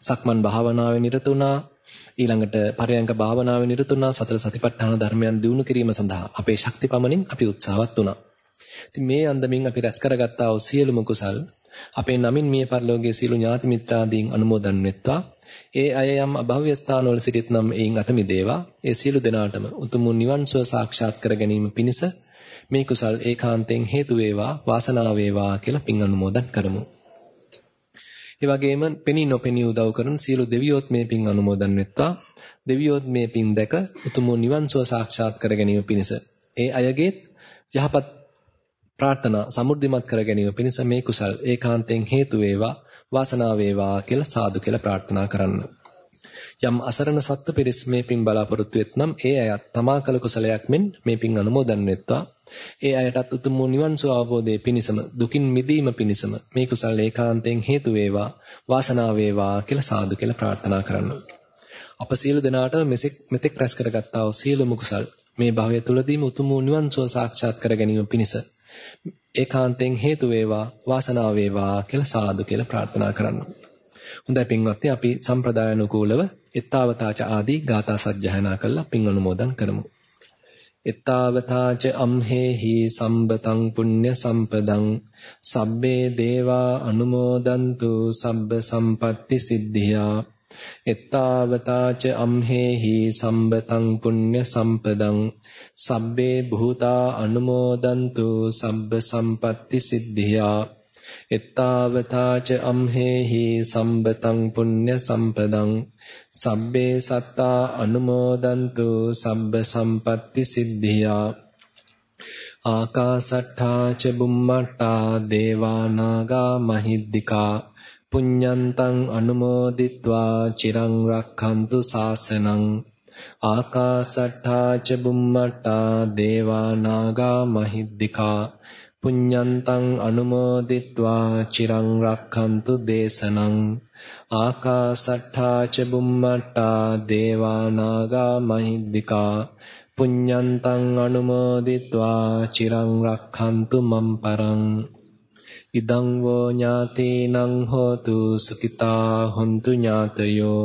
සක්මන් භාවනාවේ නිරත වුණා. ඊළඟට පරයන්ක භාවනාවේ නිරත වුණා. සතර සතිපට්ඨාන ධර්මයන් දියුණු කිරීම සඳහා අපේ ශක්ති පමණින් අපි උත්සාහවත් වුණා. ඉතින් මේ අන්දමින් අපි රැස් කරගත්තා වූ සියලුම කුසල් අපේ නමින් මිය පරලෝකයේ සියලු ඥාති මිත්‍රාදීන් අනුමෝදන් වෙත්වා. ඒ අය යම් අභව්‍ය ස්ථානවල සිටිත් නම් එයින් අත මිදේවා. ඒ සියලු දෙනාටම උතුම් නිවන් සුව සාක්ෂාත් කර ගැනීම පිණිස මේ කුසල් ඒකාන්තයෙන් හේතු වේවා වාසනාව වේවා කියලා පින් අනුමෝදන් කරමු. ඒ වගේම පෙනී නොපෙනී උදව් කරන සියලු දෙවියොත් මේ පින් අනුමෝදන් වෙත්වා. දෙවියොත් මේ පින් දැක උතුම් නිවන් සුව සාක්ෂාත් කර ගැනීම පිණිස ඒ අයගේ යහපත් ප්‍රාර්ථනා සමෘද්ධිමත් කර ගැනීම පිණිස මේ කුසල් ඒකාන්තයෙන් හේතු වේවා වාසනාව වේවා කියලා සාදු කියලා ප්‍රාර්ථනා කරන්න. යම් අසරණ සත්ත්ව පිරිස් මේ පින් බලාපොරොත්තු වෙත්නම් ඒ අයත් තමා කළ කුසලයක් මෙන් මේ පින් අනුමෝදන් වෙත්වා. ඒ අයටත් උතුම් වූ නිවන් සුව අවබෝධයේ පිණසම දුකින් මිදීම පිණසම මේ කුසල් ඒකාන්තයෙන් හේතු වේවා වාසනාව වේවා කියලා සාදු කියලා ප්‍රාර්ථනා කරන්න. අප සියලු දෙනාටම මෙසෙක් මෙතෙක් රැස් කරගත්තා වූ සියලුම කුසල් මේ භවය තුලදීම උතුම් වූ නිවන් සුව සාක්ෂාත් කර ගැනීම පිණිස ඒකාන්තයෙන් හේතු වේවා වාසනාව වේවා කියලා සාදු කියලා ප්‍රාර්ථනා කරන්න. හොඳයි පින්වත්නි අපි සම්ප්‍රදායනුකූලව එත්තාවතාච ආදී ගාථා සජ්ජායනා කරලා පින් අනුමෝදන් කරමු. එත්තාවතාච අම්හෙහි සම්බතං පුඤ්ඤ සම්පදං සබ්බේ දේවා අනුමෝදන්තු සබ්බ සම්පatti සිද්ධියා එත්තාවතාච අම්හෙහි සම්බතං පුඤ්ඤ සම්පදං සබ්බේ භූතා අනුමෝදන්තු සබ්බ සම්පatti සිද්ධියා। එත්තාවතාච අම්හෙහි සම්බතං පුඤ්ඤ සම්පදං। සබ්බේ සත්තා අනුමෝදන්තු සබ්බ සම්පatti සිද්ධියා। ආකාසට්ඨා ච බුම්මට්ටා දේවා නාග මහිද්దికා। පුඤ්ඤන්තං අනුමෝදිත්වා චිරං රක්ඛන්තු සාසනං ආකාසට්ඨා ච බුම්මට්ටා දේවා නාග මහිද්దికා පුඤ්ඤන්තං අනුමෝදිත්වා චිරං රක්ඛන්තු දේශනං ආකාසට්ඨා ච බුම්මට්ටා දේවා නාග මහිද්దికා පුඤ්ඤන්තං අනුමෝදිත්වා චිරං රක්ඛන්තු මම් පරං ඉදං වෝ ඥාතේනං හෝතු සුඛිතා හොන්තු ඥාතයෝ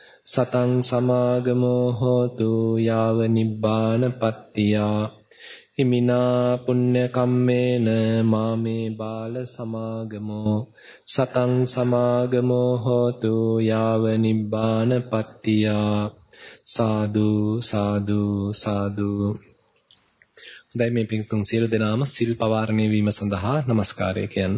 සතං සමාගමෝ හෝතු යාව නිබ්බාන පත්තියා ඉමිනා පුඤ්ඤ කම්මේන මාමේ බාල සමාගමෝ. සතං සමාගමෝ හෝතු යාව නිබ්බාන පත්තියා සාදු සාදු සාදු. හොඳයි මේ පින්තුන් සියලු දෙනාම සිල් පවාරණය වීම සඳහා নমස්කාරය කියන්න.